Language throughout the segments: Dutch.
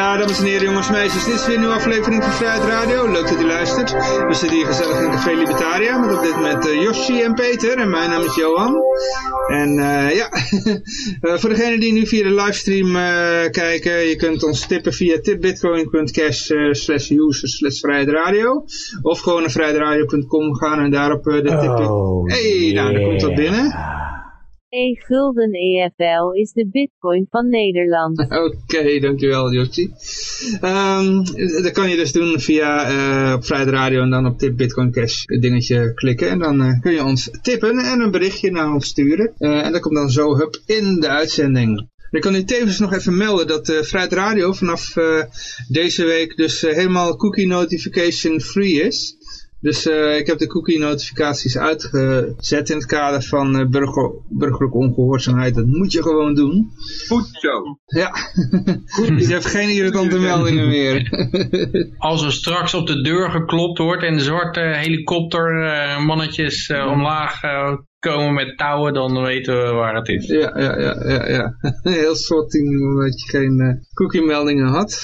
Ja, dames en heren, jongens en meisjes, dit is weer een nieuwe aflevering van Vrijheid Radio. Leuk dat u luistert. We zitten hier gezellig in Café Libertaria met op dit moment uh, Yoshi en Peter. En mijn naam is Johan. En uh, ja, uh, voor degenen die nu via de livestream kijken, je kunt ons tippen via tipbitcoin.cash slash user slash Vrijheid Radio. Of gewoon naar vrijheidradio.com gaan en daarop de tippen. Oh, hey, nou, dan komt dat binnen. E-gulden EFL is de bitcoin van Nederland. Oké, dankjewel Jotje. Um, dat kan je dus doen via uh, op Radio en dan op tip Bitcoin Cash dingetje klikken. En dan uh, kun je ons tippen en een berichtje naar ons sturen. Uh, en dat komt dan zo hup in de uitzending. Ik kan u tevens nog even melden dat uh, Radio vanaf deze week dus helemaal cookie notification free is. Dus uh, ik heb de cookie notificaties uitgezet in het kader van uh, burger, burgerlijke ongehoorzaamheid. Dat moet je gewoon doen. Goed zo. Ja, dus je hebt geen irritante meldingen meer. Als er straks op de deur geklopt wordt en de zwarte helikopter uh, mannetjes omlaag komen met touwen, dan weten we waar het is. Ja, ja, ja, ja. ja. Heel soort omdat je geen cookie meldingen had.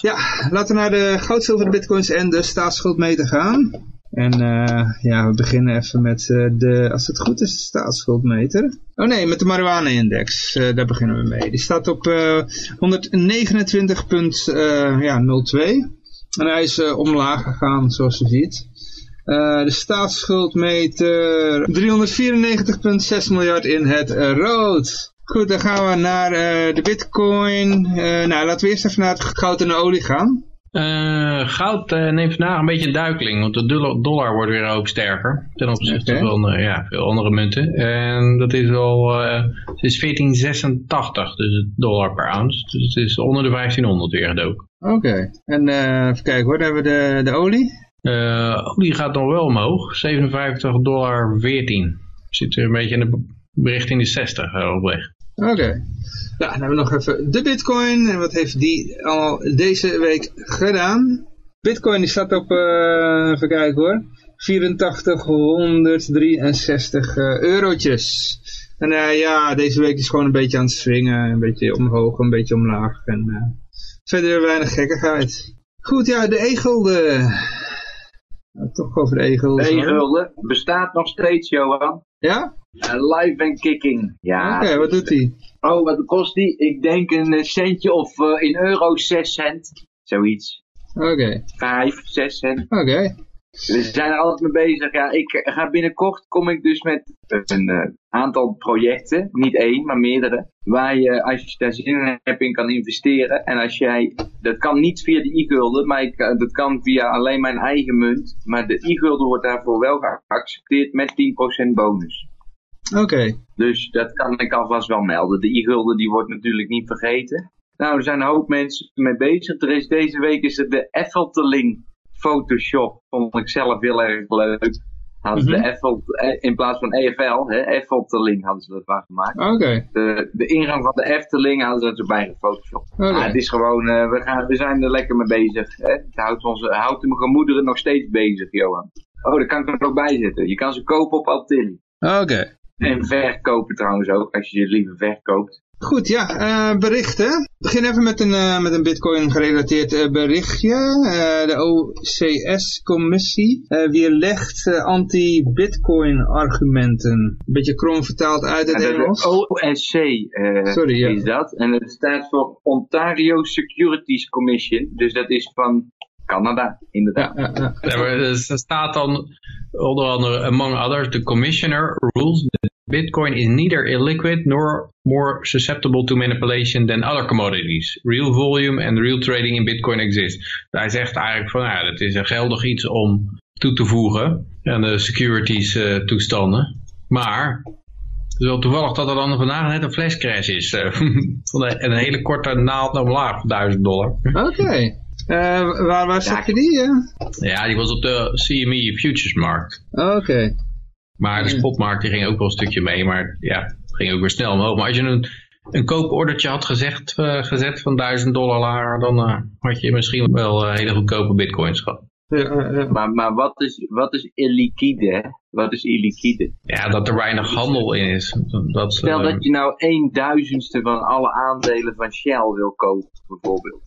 Ja, laten we naar de goud, zilver, bitcoins en de staatsschuldmeter gaan. En uh, ja, we beginnen even met uh, de, als het goed is, de staatsschuldmeter. Oh nee, met de marijuana-index. Uh, daar beginnen we mee. Die staat op 129.02. en hij is omlaag gegaan, zoals u ziet. de staatsschuldmeter 394,6 miljard in het rood. Goed, dan gaan we naar uh, de bitcoin. Uh, nou, laten we eerst even naar het goud en de olie gaan. Uh, goud neemt vandaag een beetje een duikeling, want de dollar wordt weer ook sterker ten opzichte okay. van ja, veel andere munten. En dat is al, het is 1486, dus het dollar per ounce. Dus het is onder de 1500 weer gedoken. Oké, okay. en even kijken hoor, dan hebben we de, de olie. olie gaat nog wel omhoog, 57 dollar 14. Zit er een beetje in de richting de 60 op weg. Oké. Okay. Ja, dan hebben we nog even de bitcoin. En wat heeft die al deze week gedaan? Bitcoin die staat op, uh, even kijken hoor, 8463 uh, eurotjes. En uh, ja, deze week is gewoon een beetje aan het swingen. Een beetje omhoog, een beetje omlaag. En uh, verder weinig gekkigheid. Goed, ja, de e-gulden. Nou, toch over de e-gulden. De e-gulden bestaat nog steeds, Johan. Ja? Uh, live and kicking. Ja. Oké, okay, wat doet hij? Oh, wat kost die? Ik denk een centje of uh, in euro 6 cent. Zoiets. Oké. Okay. 5, 6 cent. Oké. Okay. We zijn er altijd mee bezig. Ja, ik ga binnenkort kom ik dus met een uh, aantal projecten, niet één, maar meerdere, waar je als je daar zin in hebt in kan investeren. En als jij, dat kan niet via de e-gulden, maar ik, dat kan via alleen mijn eigen munt. Maar de e-gulden wordt daarvoor wel geaccepteerd met 10% bonus. Oké. Okay. Dus dat kan ik alvast wel melden. De e-gulden die wordt natuurlijk niet vergeten. Nou, er zijn een hoop mensen mee bezig. Er is, deze week is er de Effelteling Photoshop. Vond ik zelf heel erg leuk. Hadden ze mm -hmm. de Eiffel, in plaats van EFL, hè, Effelteling hadden ze dat waar gemaakt. Oké. Okay. De, de ingang van de Efteling hadden ze erbij gefotoshopt. Okay. Ah, het is gewoon, uh, we, gaan, we zijn er lekker mee bezig. Hè. Het houdt, onze, houdt de gemoederen nog steeds bezig, Johan. Oh, daar kan ik er ook bij zitten. Je kan ze kopen op Altilli. Oké. Okay. En verkopen trouwens ook, als je ze liever verkoopt. Goed, ja, uh, berichten. Ik begin even met een, uh, met een bitcoin gerelateerd uh, berichtje. de OCS-commissie weerlegt anti-bitcoin argumenten. Een beetje krom vertaald uit het en Engels. OSC Sorry, ja. is dat. En het staat voor Ontario Securities Commission. Dus dat is van Canada, inderdaad. Ja, ja, ja. ja er staat dan onder andere, among others, the commissioner rules Bitcoin is neither illiquid nor more susceptible to manipulation than other commodities. Real volume and real trading in Bitcoin exist. Hij zegt eigenlijk van, ja, het is een geldig iets om toe te voegen aan de securities uh, toestanden. Maar het is wel toevallig dat er dan vandaag net een flashcrash is. Uh, van een, hele korte naald naar omlaag van 1000 dollar. Oké. Okay. Uh, waar waar zag je die? Ja? ja, die was op de CME Futures markt. Oké. Okay. Maar de spotmarkt die ging ook wel een stukje mee, maar ja, ging ook weer snel omhoog. Maar als je een, een koopordertje had gezegd, eh, gezet van 1000 dollar lager, dan eh, had je misschien wel eh, hele goedkope bitcoins gehad. Maar, maar wat, is, wat is illiquide? hè? Wat is illiquide? Ja, dat er weinig handel in is. Dat, Stel dat je nou een duizendste van alle aandelen van Shell wil kopen, bijvoorbeeld.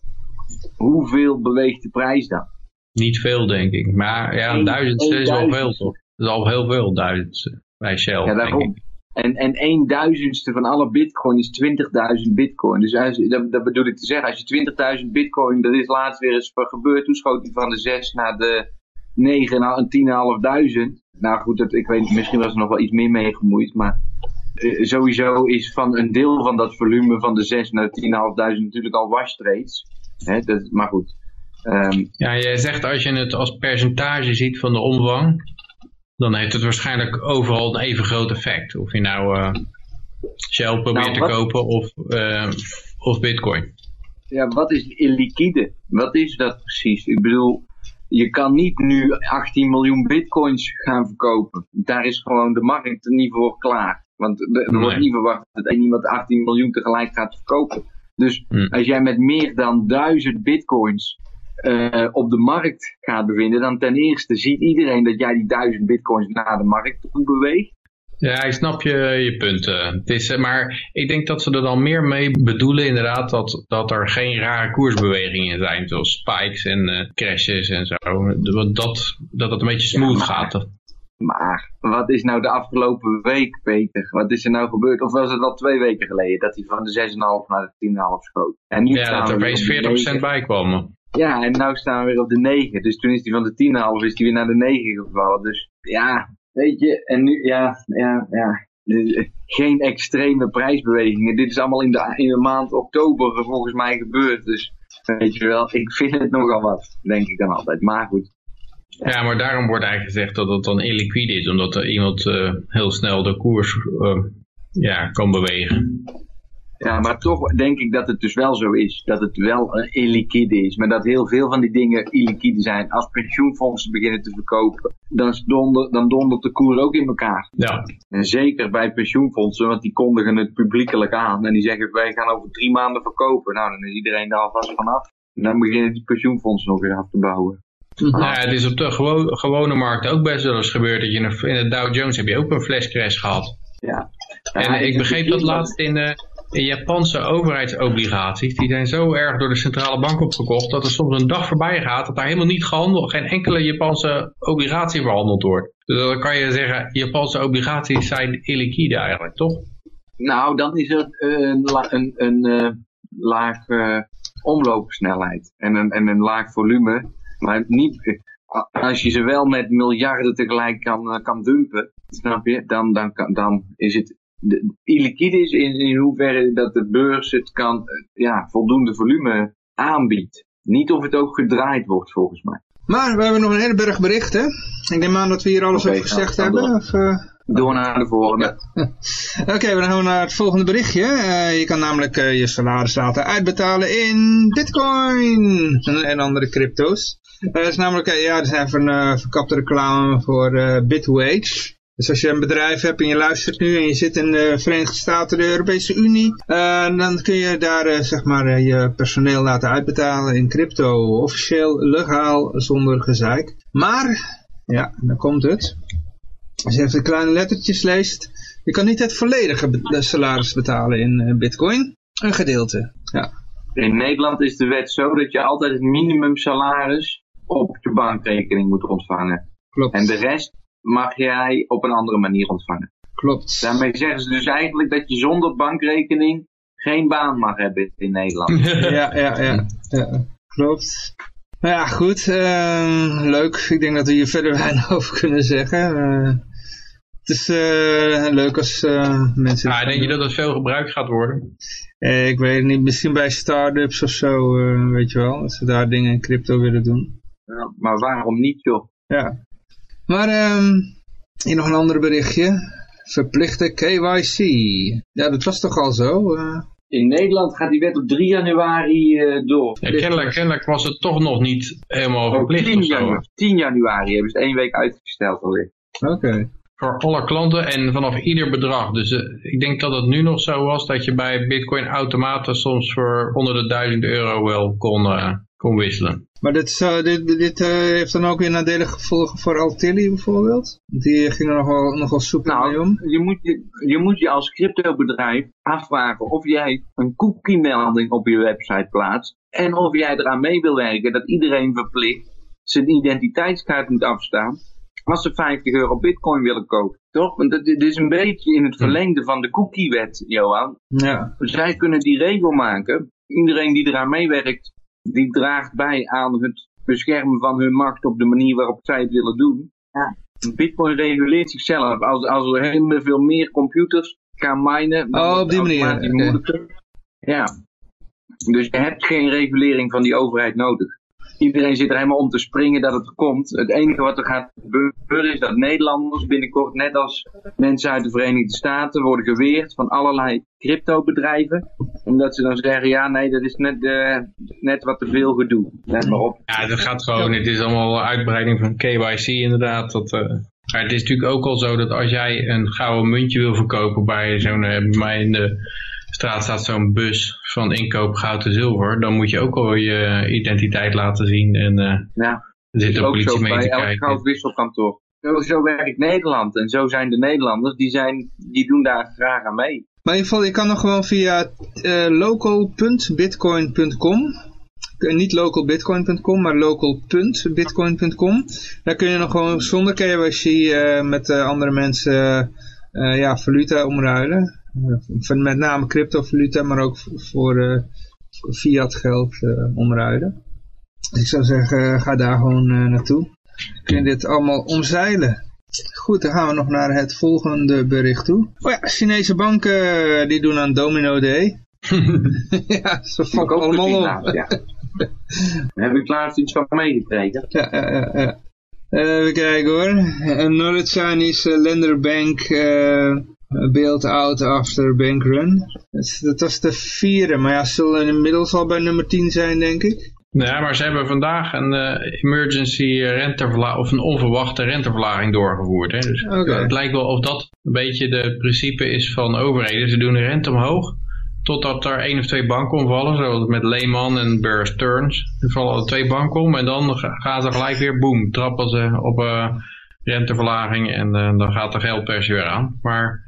Hoeveel beweegt de prijs dan? Niet veel, denk ik. Maar ja, een duizendste is wel veel, toch? Dat is al heel veel, duizendste. Bij Shell, Ja, daarom. En, en een duizendste van alle bitcoin is 20.000 bitcoin. Dus als, dat, dat bedoel ik te zeggen, als je 20.000 bitcoin, dat is laatst weer eens gebeurd. Toen schoot hij van de 6 naar de 9 en 10.500. Nou goed, dat, ik weet niet, misschien was er nog wel iets meer mee gemoeid. Maar eh, sowieso is van een deel van dat volume van de 6 naar de 10.500 natuurlijk al wash trades. Hè, dat, maar goed. Ehm, Ja, jij zegt als je het als percentage ziet van de omvang, dan heeft het waarschijnlijk overal een even groot effect. Of je nou eh, Shell probeert Nou, te kopen of, eh, of bitcoin. Ja, wat is illiquide? Wat is dat precies? Ik bedoel, je kan niet nu 18 miljoen bitcoins gaan verkopen. Daar is gewoon de markt niet voor klaar. Want er wordt niet verwacht dat iemand 18 miljoen tegelijk gaat verkopen. Dus Hm. als jij met meer dan 1000 bitcoins eh, op de markt gaat bevinden, dan ten eerste ziet iedereen dat jij die 1000 bitcoins naar de markt toe beweegt. Ja, ik snap je, je punt. eh. Het is, eh, maar ik denk dat ze er dan meer mee bedoelen inderdaad dat, dat er geen rare koersbewegingen zijn, zoals spikes en eh, crashes en zo. Dat, dat, dat het een beetje smooth maar- gaat. Maar wat is nou de afgelopen week, Peter? Wat is er nou gebeurd? Of was het al twee weken geleden dat hij van de 6,5 naar de 10,5 schoot? En nu Ja, dat er opeens op de 40% 9. bij kwam. Ja, en nu staan we weer op de 9. Dus toen is hij van de 10,5 is hij weer naar de 9 gevallen. Dus ja, weet je, en nu, ja, ja, ja. Dus, Geen extreme prijsbewegingen. Dit is allemaal in de, in de maand oktober volgens mij gebeurd. Dus weet je wel, ik vind het nogal wat, denk ik dan altijd. Maar goed. Ja, maar daarom wordt eigenlijk gezegd dat het dan illiquide is, omdat er iemand eh, heel snel de koers eh, ja, kan bewegen. Ja, maar toch denk ik dat het dus wel zo is. Dat het wel uh, illiquide is. Maar dat heel veel van die dingen illiquide zijn. Als pensioenfondsen beginnen te verkopen, dan, donder, dan dondert de koer ook in elkaar. Ja, En zeker bij pensioenfondsen, want die kondigen het publiekelijk aan. En die zeggen, wij gaan over drie maanden verkopen. Nou, dan is iedereen daar alvast vanaf. En dan beginnen die pensioenfondsen nog weer af te bouwen. nou, ja, het is op de gewo- gewone markt ook best wel eens gebeurd. Dat je in de, in de Dow Jones heb je ook een flashcrash gehad. Ja. En Ja, ik begreep dat laatst in de, in Japanse overheidsobligaties. Die zijn zo erg door de centrale bank opgekocht dat er soms een dag voorbij gaat dat daar helemaal niet gehandeld, geen enkele Japanse obligatie verhandeld wordt. Dus dan kan je zeggen, Japanse obligaties zijn illiquide eigenlijk, toch? Nou, dan is er eh, een, een, een eh, laag eh, omloopsnelheid en een, en een laag volume. Maar niet, als je ze wel met miljarden tegelijk kan, kan dumpen, snap je, dan, dan, dan is het illiquide is in, in hoeverre dat de beurs het kan, eh, ja, voldoende volume aanbiedt. Niet of het ook gedraaid wordt, volgens mij. Maar we hebben nog een hele berg berichten. Ik neem aan dat we hier alles over gezegd nou, hebben. Of, eh, Door naar de volgende. Oké, we gaan naar het volgende berichtje. Eh, je kan namelijk je salaris laten uitbetalen in bitcoin en, en andere crypto's. Eh, Het is namelijk, ja, er zijn van eh, verkapte reclame voor eh, Bitwage. Dus als je een bedrijf hebt en je luistert nu en je zit in de Verenigde Staten, de Europese Unie, eh, dan kun je daar eh, zeg maar eh, je personeel laten uitbetalen in crypto. Officieel, legaal, zonder gezeik. Maar, ja, dan komt het. Als je even de kleine lettertjes leest, je kan niet het volledige be- salaris betalen in bitcoin. Een gedeelte. Ja. In Nederland is de wet zo dat je altijd het minimumsalaris op je bankrekening moet ontvangen. Klopt. En de rest mag jij op een andere manier ontvangen. Klopt. Daarmee zeggen ze dus eigenlijk dat je zonder bankrekening geen baan mag hebben in Nederland. Ja, ja, ja. ja. Klopt. Nou ja, goed. eh, leuk. Ik denk dat we hier verder weinig over kunnen zeggen. Eh, het is eh, leuk als eh, mensen... Ja, denk je dat het veel gebruikt gaat worden? Eh, ik weet het niet. Misschien bij start-ups of zo, eh, weet je wel. Als ze daar dingen in crypto willen doen. Ja, maar waarom niet joh? Ja. Maar ehm hier nog een ander berichtje. Verplichte KYC. Ja, dat was toch al zo? eh? In Nederland gaat die wet op 3 januari eh, door. Ja, kennelijk, kennelijk was het toch nog niet helemaal Op verplicht 10 of zo. januari, 10 januari hebben ze het één week uitgesteld alweer. Oké. voor alle klanten en vanaf ieder bedrag. Dus eh, ik denk dat het nu nog zo was dat je bij Bitcoin automaten soms voor onder de 1000 euro wel kon, eh, kon wisselen. Maar dit, zou- dit, dit eh, heeft dan ook weer nadelige gevolgen voor Altilli bijvoorbeeld? Die gingen nogal, nogal soepel mee om. Nou, je moet je, je moet je als cryptobedrijf afvragen of jij een cookie-melding op je website plaatst. En of jij eraan mee wil werken dat iedereen verplicht zijn identiteitskaart moet afstaan. Als ze 50 euro bitcoin willen kopen. Toch? Want dit dit is een beetje in het verlengde van de cookie-wet, Johan. Ja. Zij kunnen die regel maken. Iedereen die eraan meewerkt, die draagt bij aan het beschermen van hun macht op de manier waarop zij het willen doen. Ja. Bitcoin reguleert zichzelf. Als, als er heel veel meer computers gaan minen, dan Oh, op die het manier. Ja. Dus je hebt geen regulering van die overheid nodig. Iedereen zit er helemaal om te springen dat het komt. Het enige wat er gaat gebeuren is dat Nederlanders binnenkort, net als mensen uit de Verenigde Staten, worden geweerd van allerlei cryptobedrijven. Omdat ze dan zeggen, ja nee, dat is net, eh, net wat te veel gedoe. Let maar op. Ja, dat gaat gewoon. Het is allemaal uitbreiding van KYC inderdaad. Dat, eh, maar het is natuurlijk ook al zo dat als jij een gouden muntje wil verkopen bij zo'n, eh, bij de straat staat zo'n bus van inkoop goud en zilver, dan moet je ook al je identiteit laten zien en eh Ja. er zit ook politie zo mee bij te elk kijken. goudwisselkantoor. Zo, zo werkt Nederland en zo zijn de Nederlanders, die, zijn, die doen daar graag aan mee. Maar in ieder geval, je kan nog gewoon via eh, local.bitcoin.com. Eh, Niet localbitcoin.com, maar local.bitcoin.com. Daar kun je nog gewoon zonder KYC eh, met eh, andere mensen eh, ja, valuta omruilen. Van met name cryptovaluta, maar ook voor, eh, fiat geld eh, omruilen. Dus ik zou zeggen, eh, ga daar gewoon naartoe. Kun je dit allemaal omzeilen. Goed, dan gaan we nog naar het volgende bericht toe. Oh ja, Chinese banken die doen aan Domino Day. ja, ze fokken allemaal op. laatst, ja. Heb ik laatst iets van meegekregen. Ja, ja, ja, ja. Even kijken hoor. Another Chinese lender bank bailed out after bank run. Dat, was de vierde, maar ja, ze zullen inmiddels al bij nummer 10 zijn, denk ik. Ja, maar ze hebben vandaag een eh, emergency renteverlaging of een onverwachte renteverlaging doorgevoerd. Hè? Dus Oké. het lijkt wel of dat een beetje de principe is van overheden. Ze doen de rente omhoog totdat er één of twee banken omvallen, zoals met Lehman en Bear Stearns. Er vallen er twee banken om en dan ga- gaan ze gelijk weer boom, trappen ze op eh, renteverlaging en eh, dan gaat de geldpers weer aan. Maar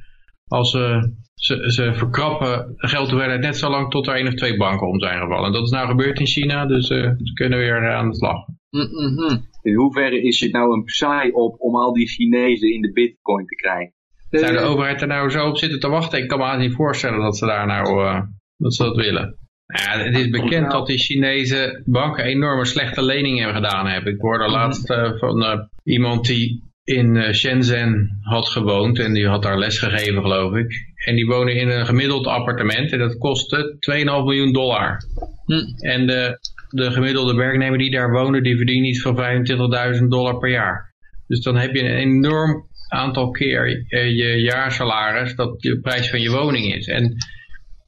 als ze, ze, ze verkrappen de geldhoeveelheid net zo lang tot er één of twee banken om zijn gevallen. En dat is nou gebeurd in China, dus eh, ze kunnen weer eh, aan de slag. Mm, mm, mm. In hoeverre is het nou een psaai op om al die Chinezen in de bitcoin te krijgen? Zou de Eh, overheid er nou zo op zitten te wachten? Ik kan me niet voorstellen dat ze daar nou eh, dat, ze dat willen. Ja, het is bekend dat die Chinese banken enorme slechte leningen gedaan hebben. Ik hoorde laatst eh, van eh, iemand die in eh, Shenzhen had gewoond en die had daar les gegeven geloof ik. En die woonde in een gemiddeld appartement en dat kostte 2,5 miljoen dollar. Hm. En de, de gemiddelde werknemer die daar woonde, die verdient iets van 25.000 dollar per jaar. Dus dan heb je een enorm aantal keer eh, je jaarsalaris dat de prijs van je woning is. En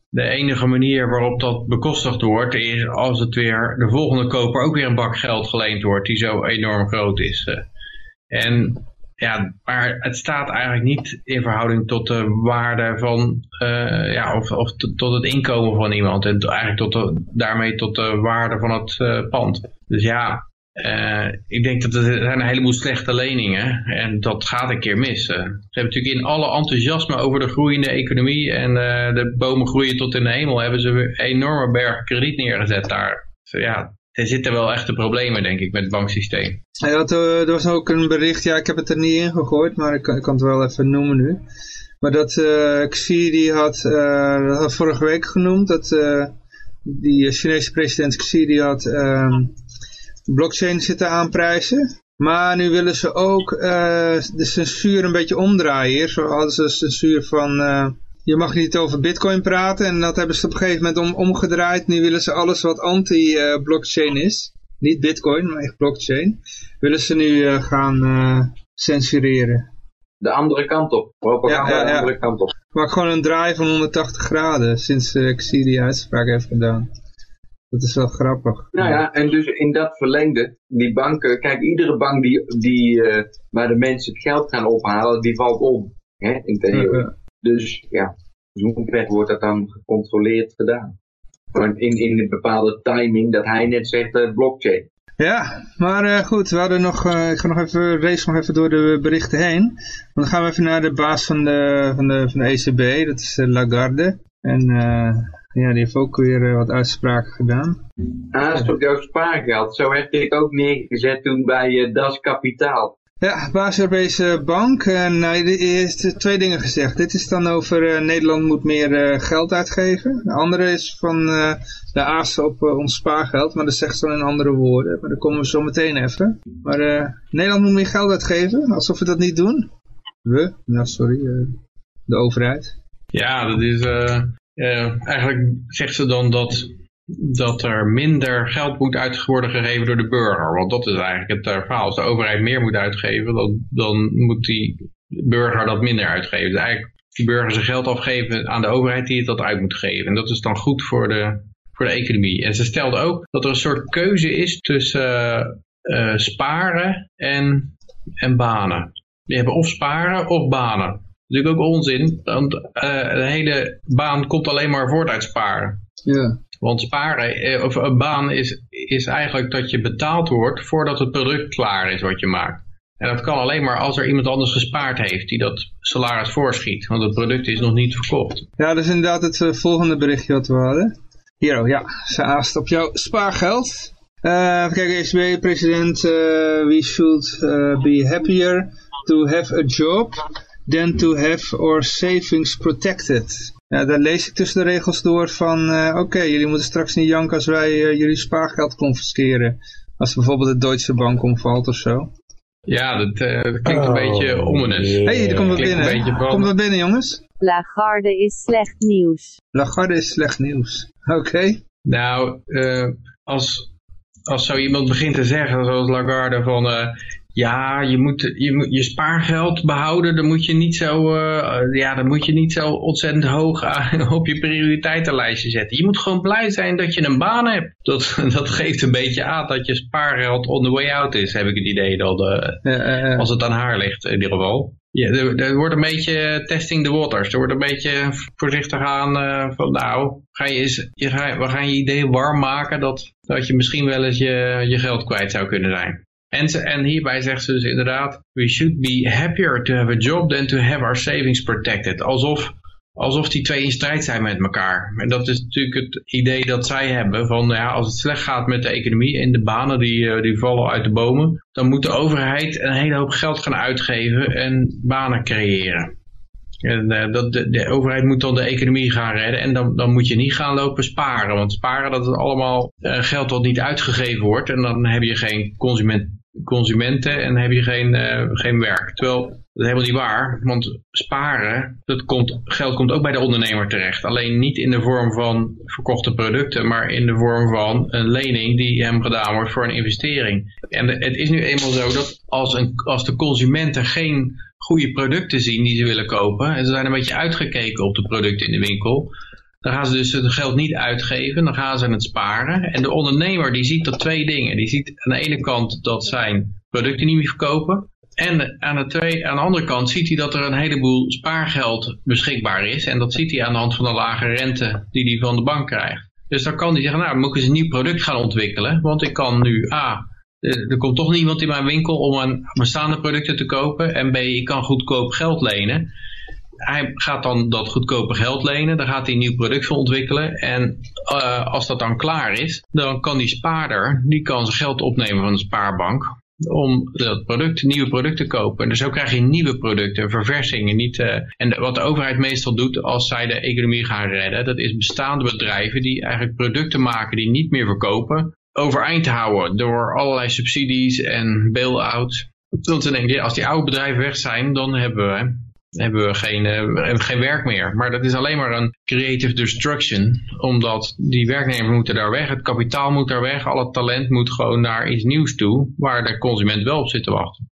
de enige manier waarop dat bekostigd wordt is als het weer de volgende koper ook weer een bak geld geleend wordt die zo enorm groot is. eh. En ja, maar het staat eigenlijk niet in verhouding tot de waarde van, eh, ja, of, of tot het inkomen van iemand. En eigenlijk tot daarmee tot de waarde van het eh, pand. Dus ja, eh, ik denk dat er zijn een heleboel slechte leningen en dat gaat een keer mis. Ze hebben natuurlijk in alle enthousiasme over de groeiende economie en de bomen groeien tot in de hemel, hebben ze weer enorme bergen krediet neergezet daar. Dus ja, er zitten wel echte problemen denk ik met het banksysteem. Hij had, eh, er was ook een bericht, ja ik heb het er niet in gegooid, maar ik, kan- het wel even noemen nu. Maar dat eh Xi die had, dat had vorige week genoemd, dat die Chinese president Xi die had ehm, blockchain zitten aanprijzen. Maar nu willen ze ook de censuur een beetje omdraaien. Hadden ze censuur van, je mag niet over bitcoin praten. En dat hebben ze op een gegeven moment om, omgedraaid. Nu willen ze alles wat anti-blockchain is. Niet bitcoin, maar echt blockchain. Willen ze nu eh, gaan eh, censureren. De andere kant op. Propaganda Ja, ja, ja. de andere kant op. Maar gewoon een draai van 180 graden sinds eh Xi die uitspraak heeft gedaan. Dat is wel grappig. Nou ja, en dus in dat verlengde, die banken, kijk, iedere bank die, die, eh, waar de mensen het geld gaan ophalen, die valt om. Hè, in theorie. Ja, Dus ja, hoe ver wordt dat dan gecontroleerd gedaan? In, in een bepaalde timing, dat hij net zegt, eh, blockchain. Ja, maar eh, goed, we hadden nog, eh, ik ga nog even, race nog even door de berichten heen. Want dan gaan we even naar de baas van de, van de, van de ECB, dat is Lagarde. En ja, die heeft ook weer wat uitspraken gedaan. Is toch jouw spaargeld? Zo werd ik ook neergezet toen bij Das Kapitaal. Ja, baas Europese Bank. En hij heeft twee dingen gezegd. Dit is dan over eh, Nederland moet meer eh, geld uitgeven. De andere is van eh, de aas op eh, ons spaargeld. Maar dat zegt ze dan in andere woorden. Maar daar komen we zo meteen even. Maar eh, Nederland moet meer geld uitgeven. Alsof we dat niet doen. We? Nou, sorry. eh, de overheid. Ja, dat is, eh, eh, eigenlijk zegt ze dan dat, dat er minder geld moet uit worden gegeven door de burger. Want dat is eigenlijk het eh, verhaal. Als de overheid meer moet uitgeven, dan, dan moet die burger dat minder uitgeven. Dus eigenlijk die burger zijn geld afgeven aan de overheid die het dat uit moet geven. En dat is dan goed voor de, voor de economie. En ze stelde ook dat er een soort keuze is tussen eh, eh, sparen en, en banen. Je hebt of sparen of banen. Dat is natuurlijk ook onzin, want de hele baan komt alleen maar voort uit sparen. Ja. Want sparen, eh, of een baan is, is eigenlijk dat je betaald wordt voordat het product klaar is wat je maakt. En dat kan alleen maar als er iemand anders gespaard heeft die dat salaris voorschiet. Want het product is nog niet verkocht. Ja, dat is inderdaad het eh, volgende berichtje wat we hadden. Hier, oh, ja, ze aast op jouw spaargeld. Eh even kijken, ECB-president, eh we should eh, be happier to have a job than to have our savings protected. Ja, daar lees ik tussen de regels door van, eh, oké, jullie moeten straks niet janken als wij eh, jullie spaargeld confisceren. Als bijvoorbeeld de Deutsche Bank omvalt of zo. Ja, dat, eh, dat klinkt een beetje ominous. Hé, hey, er komt wat een binnen. Komt wat binnen, jongens? Lagarde is slecht nieuws. Lagarde is slecht nieuws. Oké. Nou, eh, als, als zo iemand begint te zeggen, zoals Lagarde, van eh, ja, je moet, je moet je spaargeld behouden, dan moet je niet zo, eh, ja, dan moet je niet zo ontzettend hoog aan- op je prioriteitenlijstje zetten. Je moet gewoon blij zijn dat je een baan hebt. Dat, dat geeft een beetje aan dat je spaargeld on the way out is, heb ik het idee dan, eh, als het aan haar ligt in ieder geval. Ja, er, er wordt een beetje testing the waters. Er wordt een beetje voorzichtig aan eh, van nou, ga je eens, je ga, we gaan je idee warm maken dat, dat je misschien wel eens je, je geld kwijt zou kunnen zijn. En, en hierbij zegt ze dus inderdaad, we should be happier to have a job than to have our savings protected. Alsof, alsof die twee in strijd zijn met elkaar. En dat is natuurlijk het idee dat zij hebben van nou ja, als het slecht gaat met de economie en de banen die, eh, die vallen uit de bomen, dan moet de overheid een hele hoop geld gaan uitgeven en banen creëren. En eh, dat, de, de overheid moet dan de economie gaan redden en dan, dan moet je niet gaan lopen sparen. Want sparen dat is allemaal eh, geld wat niet uitgegeven wordt en dan heb je geen consument, consumenten en heb je geen, eh, geen werk. Terwijl dat is helemaal niet waar, want sparen, dat komt, geld komt ook bij de ondernemer terecht. Alleen niet in de vorm van verkochte producten, maar in de vorm van een lening die hem gedaan wordt voor een investering. En het is nu eenmaal zo dat als, een, als de consumenten geen goede producten zien die ze willen kopen, en ze zijn een beetje uitgekeken op de producten in de winkel, dan gaan ze dus het geld niet uitgeven, dan gaan ze het sparen. En de ondernemer die ziet dat twee dingen. Die ziet aan de ene kant dat zijn producten niet meer verkopen. En aan de, twee, aan de andere kant ziet hij dat er een heleboel spaargeld beschikbaar is. En dat ziet hij aan de hand van de lage rente die hij van de bank krijgt. Dus dan kan hij zeggen, nou moet ik eens een nieuw product gaan ontwikkelen. Want ik kan nu A, er er komt toch niemand in mijn winkel om aan bestaande producten te kopen. En B, ik kan goedkoop geld lenen hij gaat dan dat goedkope geld lenen, daar gaat hij een nieuw product voor ontwikkelen. En eh, als dat dan klaar is, dan kan die spaarder, die kan zijn geld opnemen van de spaarbank om dat product, nieuwe producten te kopen. En dus zo krijg je nieuwe producten, verversingingen. Niet, eh, en wat de overheid meestal doet als zij de economie gaan redden, dat is bestaande bedrijven die eigenlijk producten maken die niet meer verkopen, overeind houden door allerlei subsidies en bail-outs. Want ze denken, als die oude bedrijven weg zijn, dan hebben we hebben we geen, hebben geen werk meer. Maar dat is alleen maar een creative destruction, omdat die werknemers moeten daar weg, het kapitaal moet daar weg, al het talent moet gewoon naar iets nieuws toe, waar de consument wel op zit te wachten.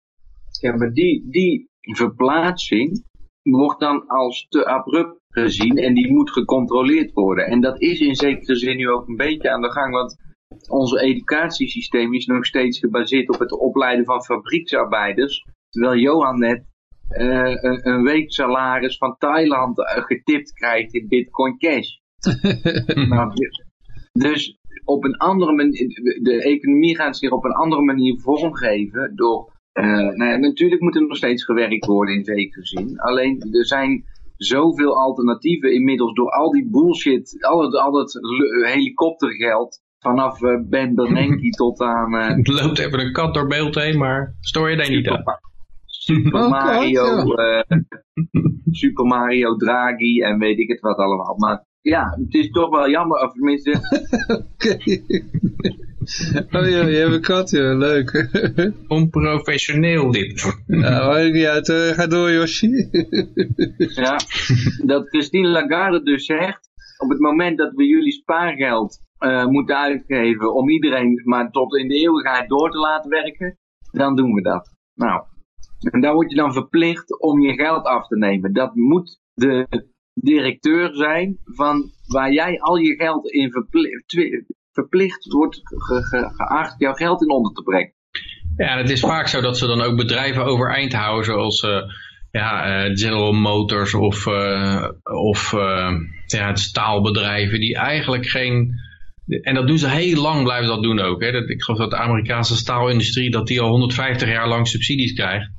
Ja, maar die, die verplaatsing wordt dan als te abrupt gezien en die moet gecontroleerd worden. En dat is in zekere zin nu ook een beetje aan de gang, want ons educatiesysteem is nog steeds gebaseerd op het opleiden van fabrieksarbeiders. Terwijl Johan net uh, een, een weeksalaris van Thailand uh, getipt krijgt in Bitcoin Cash. nou, dus op een andere manier, de economie gaat zich op een andere manier vormgeven door, uh, nou ja, natuurlijk moet er nog steeds gewerkt worden in zekere zin. Alleen er zijn zoveel alternatieven inmiddels door al die bullshit, al het, al het helikoptergeld vanaf uh, Ben Bernanke tot aan... Uh, er loopt even een kat door beeld heen, maar stoor je daar niet aan. Super oh, Mario, God, ja. uh, Super Mario Draghi en weet ik het wat allemaal. Maar ja, het is toch wel jammer, of tenminste... Oh ja, je hebt een kat, ja. Leuk. Onprofessioneel dit. Ja, niet uit. Uh, ga door, Yoshi. ja, dat Christine Lagarde dus zegt, op het moment dat we jullie spaargeld uh, moeten uitgeven om iedereen maar tot in de eeuwigheid door te laten werken, dan doen we dat. Nou, en daar word je dan verplicht om je geld af te nemen. Dat moet de directeur zijn van waar jij al je geld in verplicht, wordt ge, ge, geacht jouw geld in onder te brengen. Ja, het is vaak zo dat ze dan ook bedrijven overeind houden zoals uh, ja, uh, General Motors of, uh, of ja, staalbedrijven die eigenlijk geen... En dat doen ze heel lang, blijven dat doen ook. Hè. Dat, ik geloof dat de Amerikaanse staalindustrie dat die al 150 jaar lang subsidies krijgt.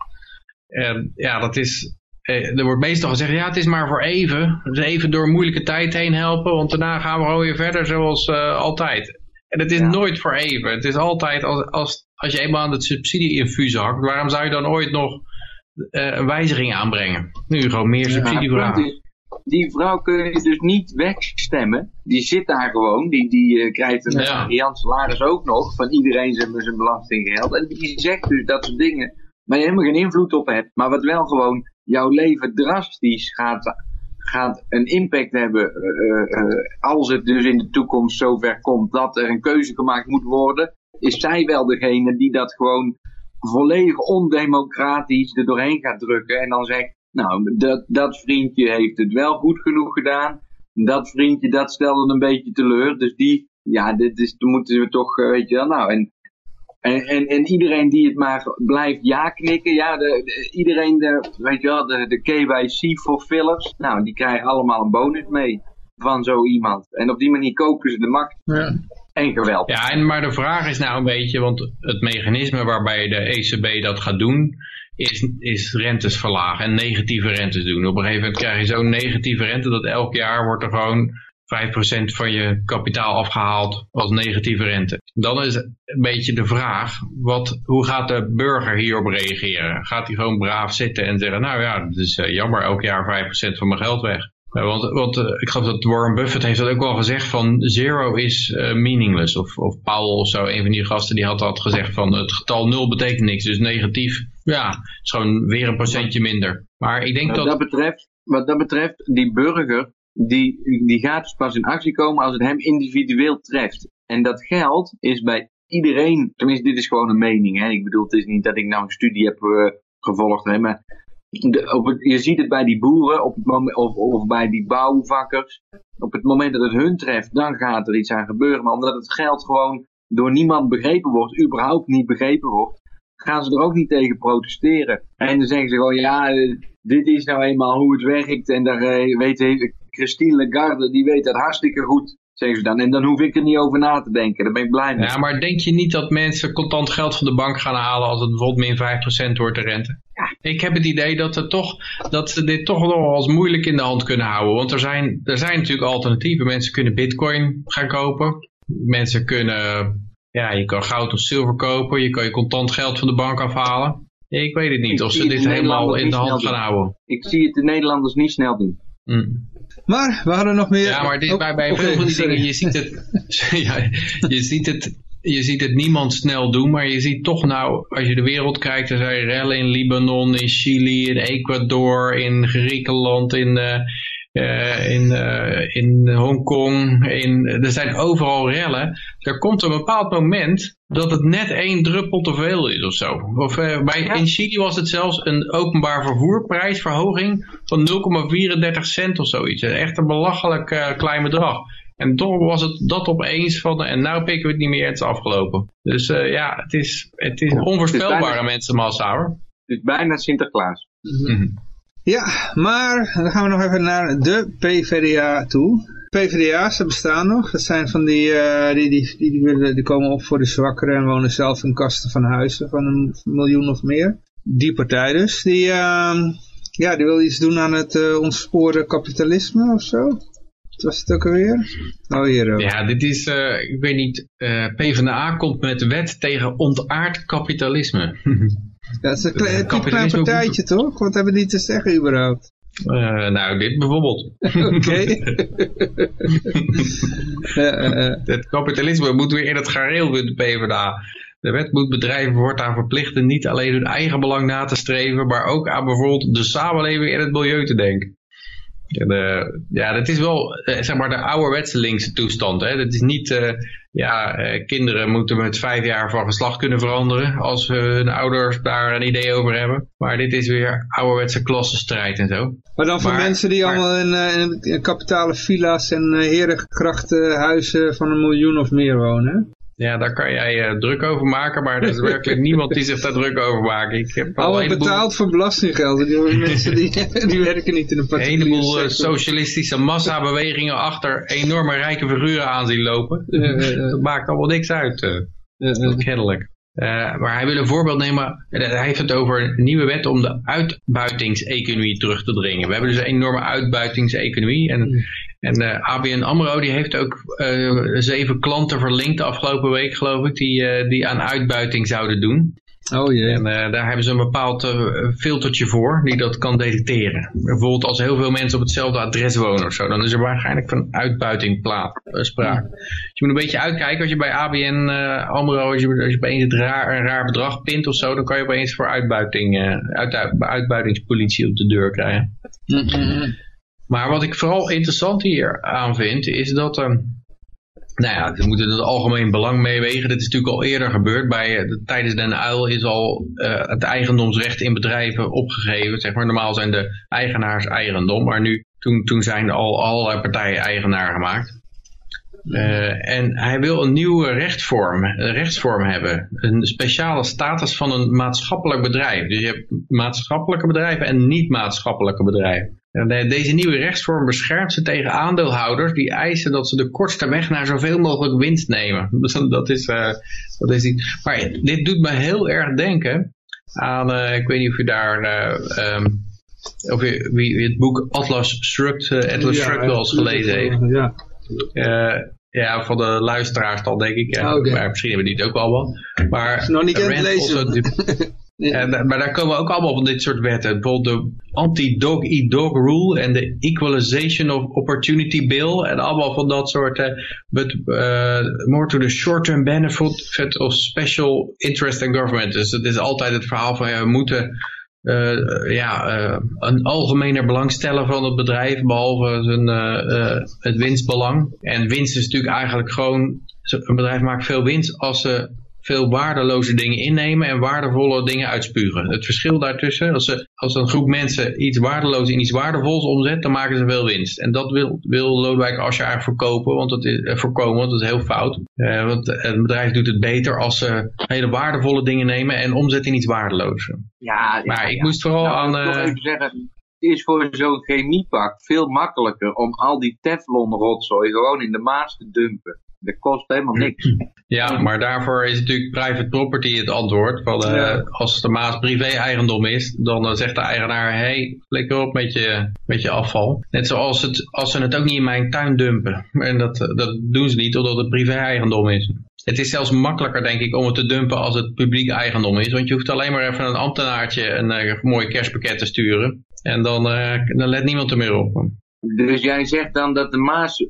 En ja, dat is, er wordt meestal gezegd, ja, het is maar voor even. Dus even door moeilijke tijd heen helpen, want daarna gaan we gewoon weer verder zoals uh, altijd. En het is ja. nooit voor even. Het is altijd, als, als, als je eenmaal aan het subsidie-infuus hakt, waarom zou je dan ooit nog uh, een wijziging aanbrengen? Nu gewoon meer subsidie vragen. Die vrouw kun je dus niet wegstemmen. Die zit daar gewoon. Die, die uh, krijgt een ja. salaris ook nog. Van iedereen zijn, zijn belastinggeld. En die zegt dus dat soort dingen waar je helemaal geen invloed op hebt. Maar wat wel gewoon jouw leven drastisch gaat, gaat een impact hebben. Uh, uh, als het dus in de toekomst zover komt dat er een keuze gemaakt moet worden. Is zij wel degene die dat gewoon volledig ondemocratisch er doorheen gaat drukken. En dan zegt, nou, dat, dat vriendje heeft het wel goed genoeg gedaan. Dat vriendje, dat stelde een beetje teleur. Dus die, ja, dit is, moeten we toch, weet je wel, nou, en en, en, en, iedereen die het maar blijft ja knikken, ja, de, de, iedereen, de, weet je wel, de, de KYC fulfillers, nou, die krijgen allemaal een bonus mee van zo iemand. En op die manier kopen ze de macht. Ja. En geweld. Ja, en, maar de vraag is nou een beetje, want het mechanisme waarbij de ECB dat gaat doen, is, is rentes verlagen en negatieve rentes doen. Op een gegeven moment krijg je zo'n negatieve rente dat elk jaar wordt er gewoon 5% van je kapitaal afgehaald als negatieve rente. Dan is een beetje de vraag, wat, hoe gaat de burger hierop reageren? Gaat hij gewoon braaf zitten en zeggen, nou ja, het is uh, jammer, elk jaar 5% van mijn geld weg. Uh, want want uh, ik geloof dat Warren Buffett heeft dat ook wel gezegd van zero is meaningless. Of, of Powell of zo, een van die gasten, die had dat gezegd van het getal 0 betekent niks, dus negatief, ja, is gewoon weer een procentje minder. Maar ik denk wat dat... dat betreft, wat dat betreft, die burger, die, die gaat dus pas in actie komen als het hem individueel treft. En dat geld is bij iedereen, tenminste dit is gewoon een mening, hè? ik bedoel het is niet dat ik nou een studie heb uh, gevolgd, hè? maar op je ziet het bij die boeren op het moment, of, of bij die bouwvakkers. Op het moment dat het hun treft, dan gaat er iets aan gebeuren. Maar omdat het geld gewoon door niemand begrepen wordt, überhaupt niet begrepen wordt, gaan ze er ook niet tegen protesteren. En dan zeggen ze gewoon, ja, dit is nou eenmaal hoe het werkt. En daar uh, weet Christine Lagarde, die weet dat hartstikke goed, zeggen ze dan. En dan hoef ik er niet over na te denken, daar ben ik blij mee. Ja, maar denk je niet dat mensen contant geld van de bank gaan halen als het bijvoorbeeld min 5% wordt de rente? Ja. Ik heb het idee dat, toch, dat ze dit toch nog wel eens moeilijk in de hand kunnen houden. Want er zijn, er zijn natuurlijk alternatieven. Mensen kunnen bitcoin gaan kopen. Mensen kunnen, ja, je kan goud of zilver kopen. Je kan je contant geld van de bank afhalen. Ik weet het niet ik of ze dit helemaal in de hand gaan houden. Ik zie het de Nederlanders niet snel doen. Mm. Maar we hadden nog meer... Ja, maar dit, oh, bij, bij veel van die dingen, je ziet het... ja, je ziet het je ziet het niemand snel doen, maar je ziet toch nou, als je de wereld kijkt, er zijn rellen in Libanon, in Chili, in Ecuador, in Griekenland, in, uh, eh, in, eh, in Hongkong, in, er zijn overal rellen. Er komt een bepaald moment dat het net één druppel te veel is of zo. Of, eh, bij, In Chili was het zelfs een openbaar vervoerprijsverhoging van 0,34 cent of zoiets. Echt een belachelijk klein bedrag. En toch was het dat opeens van, en nou pikken we het niet meer, het is afgelopen. Dus ja, het is, het is onvoorspelbare bijna- mensenmassa hoor. Het is bijna Sinterklaas. Mhm. Ja, maar dan gaan we nog even naar de PvdA toe. PvdA's, dat bestaan nog. Dat zijn van die, eh, die, die, die, die, willen, die komen op voor de zwakkeren en wonen zelf in kasten van huizen van een miljoen of meer. Die partij dus, die, ehm, ja, die wil iets doen aan het eh ontsporen kapitalisme of zo. Wat was het ook alweer? Oh, hier ook. Ja, dit is, eh, ik weet niet, PvdA komt met de wet tegen ontaard kapitalisme. Het is een klein, een klein kapitalisme partijtje toch? Wat hebben die te zeggen überhaupt? Eh, nou, dit bijvoorbeeld. Oké. Eh, eh. Het kapitalisme moet weer in het gareel met de PvdA. De wet moet bedrijven voortaan verplichten niet alleen hun eigen belang na te streven, maar ook aan bijvoorbeeld de samenleving en het milieu te denken. En, ja, dat is wel zeg maar de ouderwetse linkse toestand. Hè. Dat is niet, ja, eh, kinderen moeten met vijf jaar van geslacht kunnen veranderen als eh, hun ouders daar een idee over hebben. Maar dit is weer ouderwetse klassenstrijd en zo. Maar dan voor Maar- mensen die maar- allemaal in, eh, in, in kapitale villa's en uh, herengrachten huizen van een miljoen of meer wonen. Ja, daar kan jij eh, druk over maken, maar er is werkelijk niemand die zich daar druk over maakt. Ik heb al een betaald voor belastinggeld. Die mensen die, die werken niet in een particuliere heleboel eh, sector. socialistische massabewegingen achter enorme rijke figuren aan zien lopen. Dat maakt allemaal niks uit, eh, kennelijk. Maar hij wil een voorbeeld nemen. Hij heeft het over een nieuwe wet om de uitbuitingseconomie terug te dringen. We hebben dus een enorme uitbuitingseconomie. En, en eh, ABN AMRO die heeft ook eh, zeven klanten verlinkt de afgelopen week, geloof ik, die, eh, die aan uitbuiting zouden doen. Oh jee. En daar hebben ze een bepaald filtertje voor die dat kan detecteren. Bijvoorbeeld als heel veel mensen op hetzelfde adres wonen of zo, dan is er waarschijnlijk van uitbuiting plaat, sprake. Dus je moet een beetje uitkijken als je bij ABN AMRO, als je, als je opeens het raar, een raar bedrag pint of zo, dan kan je opeens voor uitbuiting, uit, uitbuitingspolitie op de deur krijgen. Maar wat ik vooral interessant hier aan vind, is dat... ehm, nou ja, we moeten het algemeen belang meewegen. Dit is natuurlijk al eerder gebeurd. Bij, eh, de- tijdens Den Uil is al eh, het eigendomsrecht in bedrijven opgegeven. Zeg maar, normaal zijn de eigenaars eigendom. Maar nu, toen, toen zijn al allerlei partijen eigenaar gemaakt. Eh, en hij wil een nieuwe rechtsvorm, een rechtsvorm hebben. Een speciale status van een maatschappelijk bedrijf. Dus je hebt maatschappelijke bedrijven en niet-maatschappelijke bedrijven. Deze nieuwe rechtsvorm beschermt ze tegen aandeelhouders die eisen dat ze de kortste weg naar zoveel mogelijk winst nemen. Dat is, dat is iets. Maar dit doet me heel erg denken aan, eh, ik weet niet of je daar, eh, ehm, of je, wie het boek Atlas Shrugged, Atlas Shrugged wel eens gelezen heeft. Ja. Ja, van de luisteraars dan denk ik. Oh. Maar misschien hebben die het ook al wel. Maar nog niet aan het Rand lezen. Ja, da- maar daar komen ook allemaal van dit soort wetten. Bijvoorbeeld de anti-dog-eat-dog rule en de equalization of opportunity bill. En allemaal van dat soort. eh, but eh, more to the short-term benefit of special interest in government. Dus het is altijd het verhaal van we moeten eh, ja, eh, een algemener belang stellen van het bedrijf. Behalve zijn, eh, eh, het winstbelang. En winst is natuurlijk eigenlijk gewoon. Een bedrijf maakt veel winst als ze veel waardeloze dingen innemen en waardevolle dingen uitspugen. Het verschil daartussen, als, ze, als een groep mensen iets waardeloos in iets waardevols omzet, dan maken ze veel winst. En dat wil, wil Lodewijk Asscher eigenlijk verkopen, want dat is, eh, voorkomen, want dat is heel fout. Eh, want het bedrijf doet het beter als ze hele waardevolle dingen nemen en omzetten in iets waardeloos. Ja, ja, Maar ik ja. moest vooral Nou, aan... eh, even zeggen, het is voor zo'n chemiepak veel makkelijker om al die Teflon rotzooi gewoon in de Maas te dumpen. Dat kost helemaal niks. Ja, maar daarvoor is natuurlijk private property het antwoord. Van, eh, Ja. Als de Maas privé-eigendom is, dan eh, zegt de eigenaar, hé, hey, flikker op met je, met je afval. Net zoals het, als ze het ook niet in mijn tuin dumpen. En dat, eh, dat doen ze niet, omdat het privé-eigendom is. Het is zelfs makkelijker, denk ik, om het te dumpen als het publiek eigendom is. Want je hoeft alleen maar even een ambtenaartje een eh, mooi kerstpakket te sturen. En dan, dan let niemand er meer op. Dus jij zegt dan dat de Maas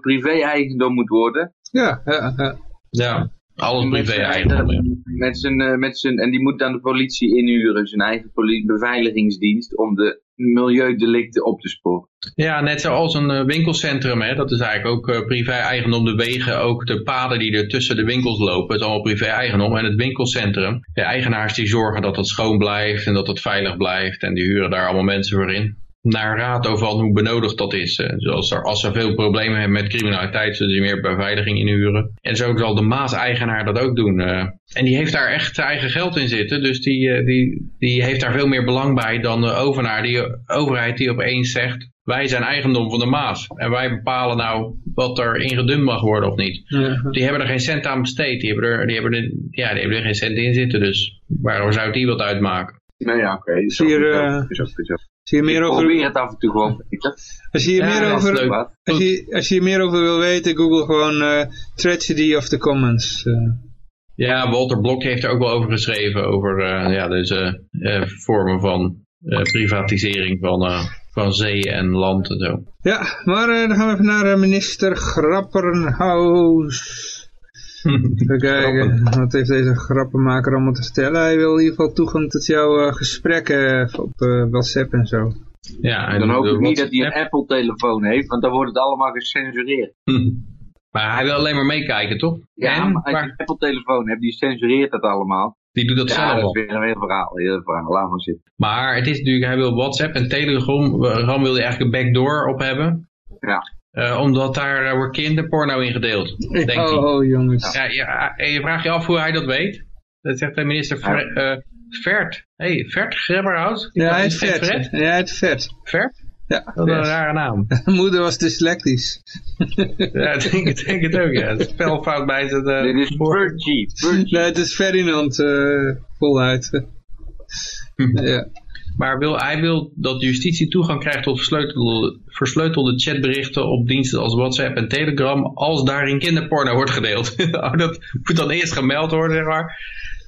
privé-eigendom moet worden? Ja, ja, ja. Ja, alles privé-eigendom. Met zijn, eh, met zijn, en die moet dan de politie inhuren, zijn eigen beveiligingsdienst, om de milieudelicten op te sporen. Ja, net zoals een eh, winkelcentrum, hè, dat is eigenlijk ook eh, privé-eigendom. De wegen, ook de paden die er tussen de winkels lopen, is allemaal privé-eigendom. En het winkelcentrum, de eigenaars die zorgen dat het schoon blijft en dat het veilig blijft. En die huren daar allemaal mensen voor in. Naar raad over hoe benodigd dat is. Zoals er, als ze veel problemen hebben met criminaliteit, zullen ze meer beveiliging inhuren. En zo zal de Maas-eigenaar dat ook doen. eh. En die heeft daar echt zijn eigen geld in zitten. Dus die, eh, die, die heeft daar veel meer belang bij dan de overnaar, die, overheid die opeens zegt... Wij zijn eigendom van de Maas. En wij bepalen nou wat er ingedumpt mag worden of niet. Ja. Die hebben er geen cent aan besteed. Die hebben er, die hebben er, ja, die hebben er geen cent in zitten. Dus waarom zou die wat uitmaken? Nou ja, oké. is ook- is eh, ook- is ook- is ook- Zie je meer Ik over... probeer het af en toe gewoon. Als je hier Ja, meer over... leuk. Als je, als je hier meer over wil weten, google gewoon eh, Tragedy of the Commons. eh. Ja, Walter Blok heeft er ook wel over geschreven. Over eh, ja, deze eh, vormen van eh, privatisering van, eh, van zee en land en zo. Ja, maar eh, dan gaan we even naar minister Grapperhaus. Even kijken, wat heeft deze grappenmaker allemaal te vertellen? Hij wil in ieder geval toegang tot jouw eh, gesprekken op eh, WhatsApp en zo. Ja, en Dan hoop ik niet dat hij een Apple-telefoon heeft, want dan wordt het allemaal gecensureerd. Maar hij wil alleen maar meekijken, toch? Ja, en, maar als je een Apple-telefoon hebt, die censureert dat allemaal. die doet dat Ja, zelf dat is weer een heel verhaal. Heel verhaal. Laat maar zitten. Maar het is natuurlijk, hij wil WhatsApp en Telegram Ram wil hij eigenlijk een backdoor op hebben. Ja. Eh, omdat daar eh, wordt kinderporno in gedeeld, denk hij. oh, jongens. Ja, ja, en je vraagt je af hoe hij dat weet. Dat zegt de minister Ver, eh, Vert. hey, Vert Grebberhout? Ja, hij is vet. Ja, hij is vet. Vert? Ja, Dat is een rare naam. Moeder was dyslectisch. ja, ik denk, ik denk het ook, ja. Het spelfout bij zijn... eh, Dit is Virgie. Virgie. Nee, het is Ferdinand eh voluit. ja. Maar wil, hij wil dat justitie toegang krijgt tot versleutelde, versleutelde chatberichten op diensten als WhatsApp en Telegram als daarin kinderporno wordt gedeeld. oh, dat moet dan eerst gemeld worden, zeg maar.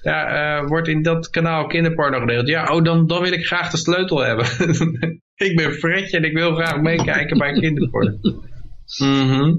Ja, eh, wordt in dat kanaal kinderporno gedeeld. Ja, oh, dan, dan wil ik graag de sleutel hebben. ik ben Fredje en ik wil graag meekijken bij kinderporno. Mhm.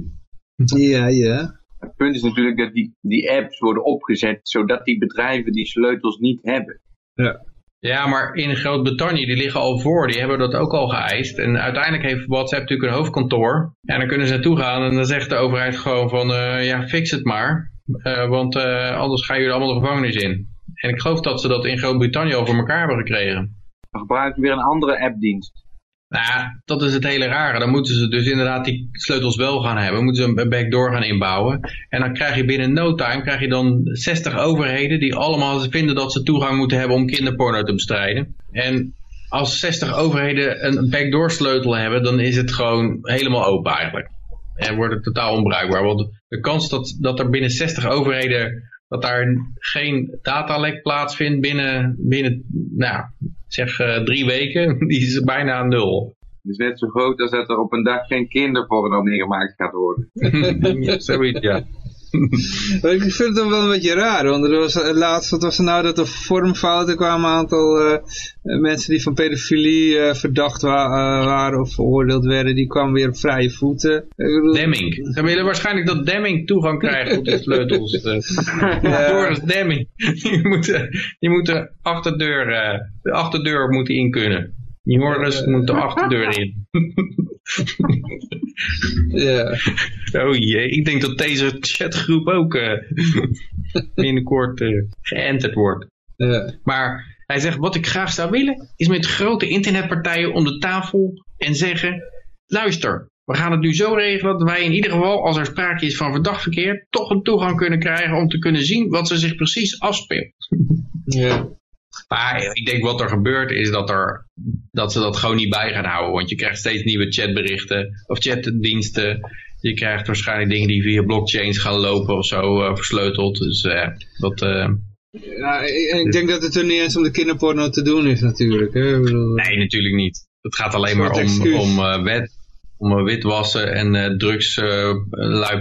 Ja, ja. Het punt is natuurlijk dat die, die apps worden opgezet zodat die bedrijven die sleutels niet hebben. Ja, maar in Groot-Brittannië, die liggen al voor, die hebben dat ook al geëist. En uiteindelijk heeft WhatsApp natuurlijk een hoofdkantoor. En dan kunnen ze naartoe gaan en dan zegt de overheid gewoon van, eh, ja, fix het maar. Eh, want eh, anders gaan jullie allemaal de gevangenis in. En ik geloof dat ze dat in Groot-Brittannië al voor elkaar hebben gekregen. Dan gebruiken we weer een andere appdienst. Nou ja, dat is het hele rare. Dan moeten ze dus inderdaad die sleutels wel gaan hebben. Moeten ze een backdoor gaan inbouwen. En dan krijg je binnen no time krijg je dan 60 overheden die allemaal vinden dat ze toegang moeten hebben om kinderporno te bestrijden. En als 60 overheden een backdoor sleutel hebben, dan is het gewoon helemaal open eigenlijk. En wordt het totaal onbruikbaar. Want de kans dat, dat er binnen 60 overheden, dat daar geen datalek plaatsvindt binnen, binnen nou, zeg eh, drie weken, die is bijna nul. Het is net zo groot als dat er op een dag geen kinderporno meer gemaakt gaat worden. Zoiets, ja. Ik vind het dan wel een beetje raar, want er was laatst, wat was er nou, dat er vormfouten kwamen, een aantal eh, mensen die van pedofilie eh, verdacht wa- eh, waren of veroordeeld werden, die kwamen weer op vrije voeten. Bedoel, Demming. Ze willen waarschijnlijk dat Demming toegang krijgt tot de sleutels. Joris Demming. Die moeten, die moeten achterdeur, eh, de achterdeur moeten in kunnen. Joris moet de achterdeur in. Ja. Oh jee, ik denk dat deze chatgroep ook eh, binnenkort eh, geënterd wordt. Ja. Maar hij zegt, wat ik graag zou willen, is met grote internetpartijen om de tafel en zeggen, luister, we gaan het nu zo regelen dat wij in ieder geval, als er sprake is van verdacht verkeer, toch een toegang kunnen krijgen om te kunnen zien wat er zich precies afspeelt. Ja. Maar ik denk wat er gebeurt is dat, er, dat ze dat gewoon niet bij gaan houden. Want je krijgt steeds nieuwe chatberichten of chatdiensten. Je krijgt waarschijnlijk dingen die via blockchains gaan lopen of zo eh, versleuteld. Dus eh, dat... eh, Ja, ik, denk dat het er niet eens om de kinderporno te doen is natuurlijk. Hè? Bedoel, Nee, natuurlijk niet. Het gaat alleen maar om, excuus. om wet, om witwassen en drugs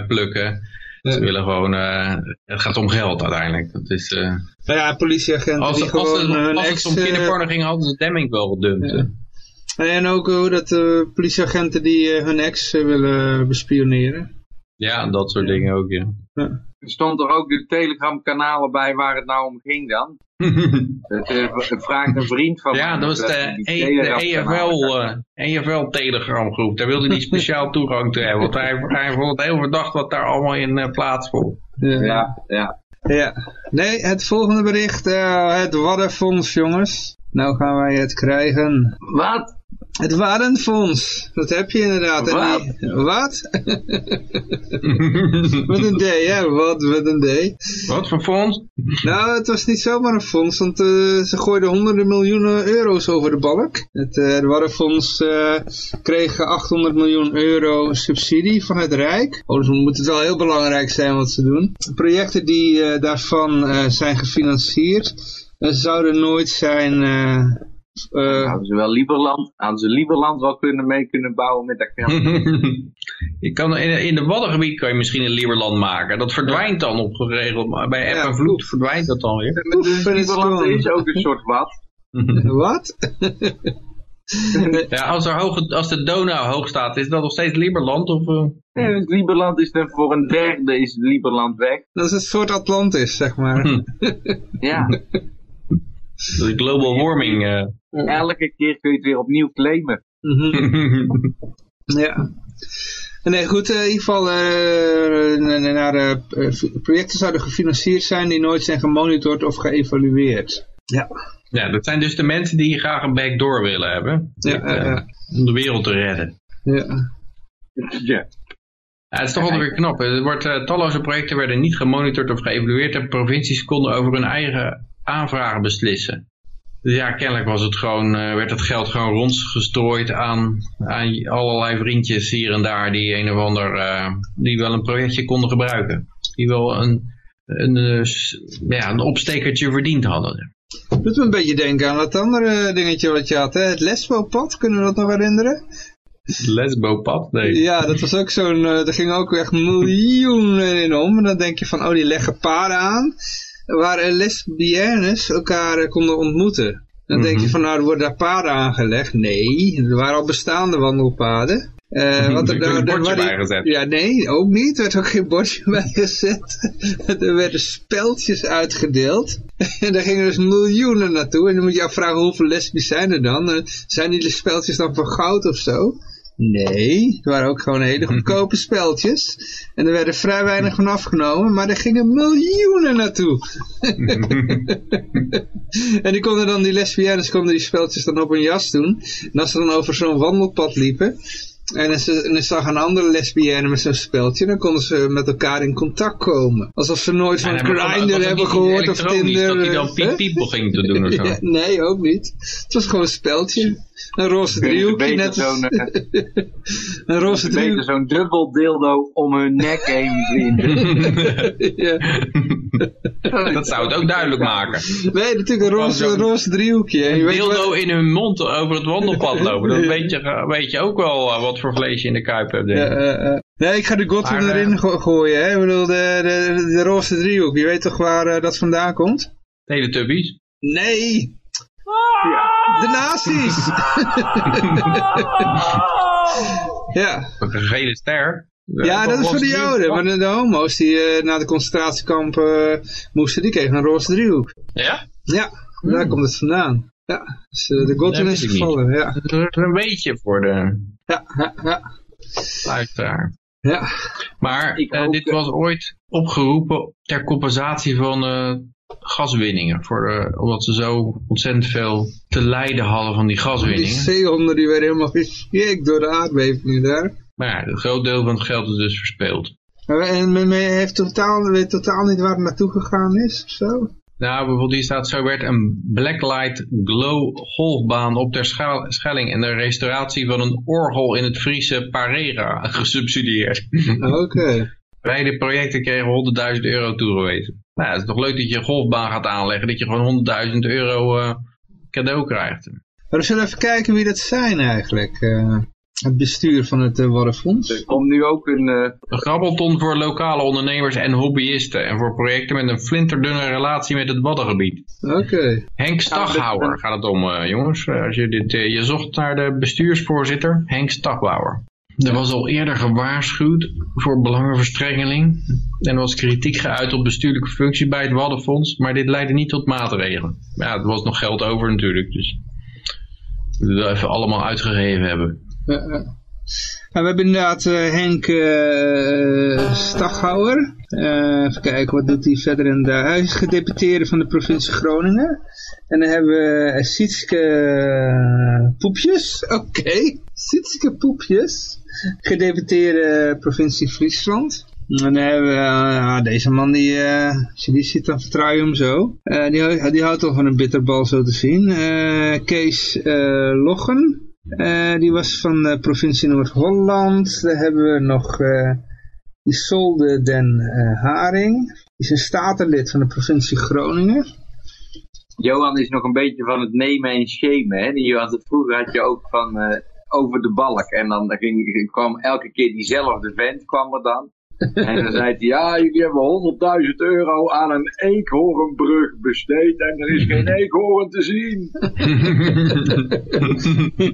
plukken. Ze willen gewoon, eh, het gaat om geld uiteindelijk. Dat is, eh, Nou ja, politieagenten als, die als, gewoon het, hun als ex... het om kinderporno ging, hadden ze Demming wel gedumpt. Ja. en ook hoe dat eh, politieagenten die eh, hun ex willen bespioneren. Ja, dat soort dingen ook, ja. Er stond er ook de Telegram kanalen bij waar het nou om ging dan. Dat eh, vraagt een vriend van ja, dat was de, E- EFL, eh, EFL Telegram groep. Daar wilde hij speciaal toegang toe hebben. Want hij, hij vond het heel verdacht wat daar allemaal in eh, plaatsvond. Ja. Ja, ja. Ja. Nee, het volgende bericht, eh, het Waddenfonds, jongens. Nou gaan wij het krijgen. Wat? Het Waddenfonds, dat heb je inderdaad. En Wat? die- Wat? met een D, hè? Wat met een D. Wat voor fonds? Nou, het was niet zomaar een fonds, want eh, ze gooiden honderden miljoenen euro's over de balk. Het, eh het Waddenfonds eh kreeg 800 miljoen euro subsidie van het Rijk. Oh, dus moet het wel heel belangrijk zijn wat ze doen. Projecten die eh, daarvan eh, zijn gefinancierd, eh, zouden nooit zijn... eh, eh, Hadden ze wel Lieberland, hadden ze Lieberland wel kunnen mee kunnen bouwen met dat geld. je kan in, in de Waddengebied kan je misschien een Lieberland maken. Dat verdwijnt dan op geregeld. Maar bij App Ja, en Vloed verdwijnt dat dan weer. Dus Lieberland gewoon- is ook een soort wat. wat? Ja, als, er hoog, als de Donau hoog staat, is dat nog steeds Lieberland? Of, eh? Ja, dus Lieberland is dan voor een derde is Lieberland weg. Dat is een soort Atlantis, zeg maar. Ja, Dat is global warming. eh. elke keer kun je het weer opnieuw claimen. Mhm. Ja. Nee, goed, eh, in ieder geval, eh, naar, projecten zouden gefinancierd zijn die nooit zijn gemonitord of geëvalueerd. Ja. ja, dat zijn dus de mensen die graag een backdoor willen hebben. Ja. Om de wereld te redden. Ja. Ja. Ja, het is toch altijd weer knap. Er wordt, talloze projecten werden niet gemonitord of geëvalueerd en provincies konden over hun eigen aanvragen beslissen. Dus ja, kennelijk was het gewoon, eh, werd het geld gewoon rondgestrooid aan, aan allerlei vriendjes hier en daar die een of ander, eh, die wel een projectje konden gebruiken. Die wel een, een, eh, ja, een opstekertje verdiend hadden. Doet me een beetje denken aan dat andere dingetje wat je had, hè? het lesbopad, kunnen we dat nog herinneren? Lesbopad? Nee. Ja, dat was ook zo'n, eh er gingen ook echt miljoenen in om. En dan denk je van, oh die leggen paden aan, waar lesbiennes elkaar eh, konden ontmoeten. Dan denk je van, nou er worden daar paden aangelegd. Nee, er waren al bestaande wandelpaden. Eh, wat Er werd een bordje waar die- bijgezet. Ja, nee, ook niet. Er werd ook geen bordje bij gezet. er werden speltjes uitgedeeld. en daar gingen dus miljoenen naartoe. En dan moet je afvragen, hoeveel lesbisch zijn er dan? Eh, zijn die speltjes dan van goud of zo? Nee, het waren ook gewoon hele goedkope speltjes. En er werden vrij weinig van afgenomen, maar er gingen miljoenen naartoe. en die konden dan, die lesbiennes konden die speltjes dan op hun jas doen. En als ze dan over zo'n wandelpad liepen, en ze, en ze zag een andere lesbienne met zo'n speltje, dan konden ze met elkaar in contact komen. Alsof ze nooit van was Grindr hebben gehoord of Tinder. Dat hij dan piep hè? piep ging te doen of zo. Ja, nee, ook niet. Het was gewoon een speltje. Een roze driehoekje, beter net zo'n, eh, een roze Beter driehoekje. zo'n dubbel dildo om hun nek heen binden. ja. Dat zou het ook duidelijk maken. Nee, natuurlijk een roze, roze driehoekje. Je Een dildo wat- in hun mond over het wandelpad lopen. Dan weet je, weet je ook wel eh, wat voor vlees je in de kuip hebt. denk Ja, ik. eh, eh. Nee, ik ga de Godwin Maar, eh, erin go- gooien. Hè? Ik bedoel, de, de, de roze driehoek. Je weet toch waar eh, dat vandaan komt? Teletubbies. Nee! De nazi's! ja. Een gele ster. ja, dat is voor de joden. Maar de, de homo's die eh, naar de concentratiekampen eh, moesten, die kregen een roze driehoek. Ja? Ja, daar komt het vandaan. Ja, dus eh, de Godwin is niet. gevallen. Ja, Dat is een beetje voor de ja, ja. ja. luisteraar. ja. Maar dit was ooit opgeroepen ter compensatie van eh, gaswinningen. Voor, eh, omdat ze zo ontzettend veel te lijden hadden van die Die gaswinningen. zeehonden die werden helemaal geschikt door de aardbevingen daar. Maar ja, een groot deel van het geld is dus verspeeld. Maar- En men heeft totaal, weet totaal niet waar het naartoe gegaan is, of zo? Nou, bijvoorbeeld hier staat, zo werd een blacklight glow golfbaan op ter Scha- Schelling en de restauratie van een orgel in het Friese Parera gesubsidieerd. Oké. Beide projecten kregen 100.000 euro toegewezen. Nou, ja, het is toch leuk dat je een golfbaan gaat aanleggen, dat je gewoon 100.000 euro eh, cadeau krijgt. Maar we zullen even kijken wie dat zijn eigenlijk. eh, het bestuur van het uh, Waddenfonds. Er komt nu ook een... eh, Een grabbelton voor lokale ondernemers en hobbyisten en voor projecten met een flinterdunne relatie met het Waddengebied. Oké. Henk Staghouwer gaat het om, eh, jongens. Eh, als je, dit, eh, je zocht naar de bestuursvoorzitter, Henk Staghouwer. Er was al eerder gewaarschuwd voor belangenverstrengeling. En er was kritiek geuit op bestuurlijke functie bij het Waddenfonds. Maar dit leidde niet tot maatregelen. Ja, er was nog geld over natuurlijk. Dus we dat even allemaal uitgegeven hebben. Nou, we hebben inderdaad eh, Henk eh Staghouwer. Eh, even kijken, wat doet hij verder in de... Hij is gedeputeerde van de provincie Groningen. En dan hebben we Sietske Poepjes. Oké, Sietske Poepjes. Gedeputeerde provincie Friesland. En dan hebben we deze man, die, eh, als die ziet, dan vertrouw je hem zo. Eh, die, die houdt al van een bitterbal zo te zien. Eh, Kees Loggen. Die was van de provincie Noord-Holland. Dan hebben we nog Isolde den Haring. Die is een statenlid van de provincie Groningen. Johan is nog een beetje van het nemen en shamen. Hè? Die had het, vroeger had je ook van over de balk. En dan ging, kwam elke keer diezelfde vent kwam er dan. En dan zei hij, ja, jullie hebben 100.000 euro aan een eekhoornbrug besteed en er is geen eekhoorn te zien.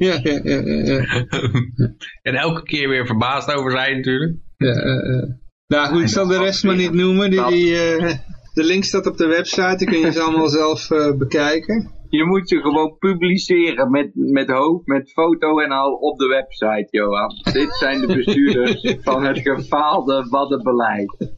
ja, ja, ja, ja, en elke keer weer verbaasd over zijn natuurlijk. Ja, eh, eh. Nou goed, ik zal de rest maar niet noemen. Die, die, eh, de link staat op de website, die kun je ze allemaal zelf eh, bekijken. Je moet ze gewoon publiceren met, met hoofd, met foto en al op de website, Johan. Dit zijn de bestuurders van het gefaalde waddenbeleid.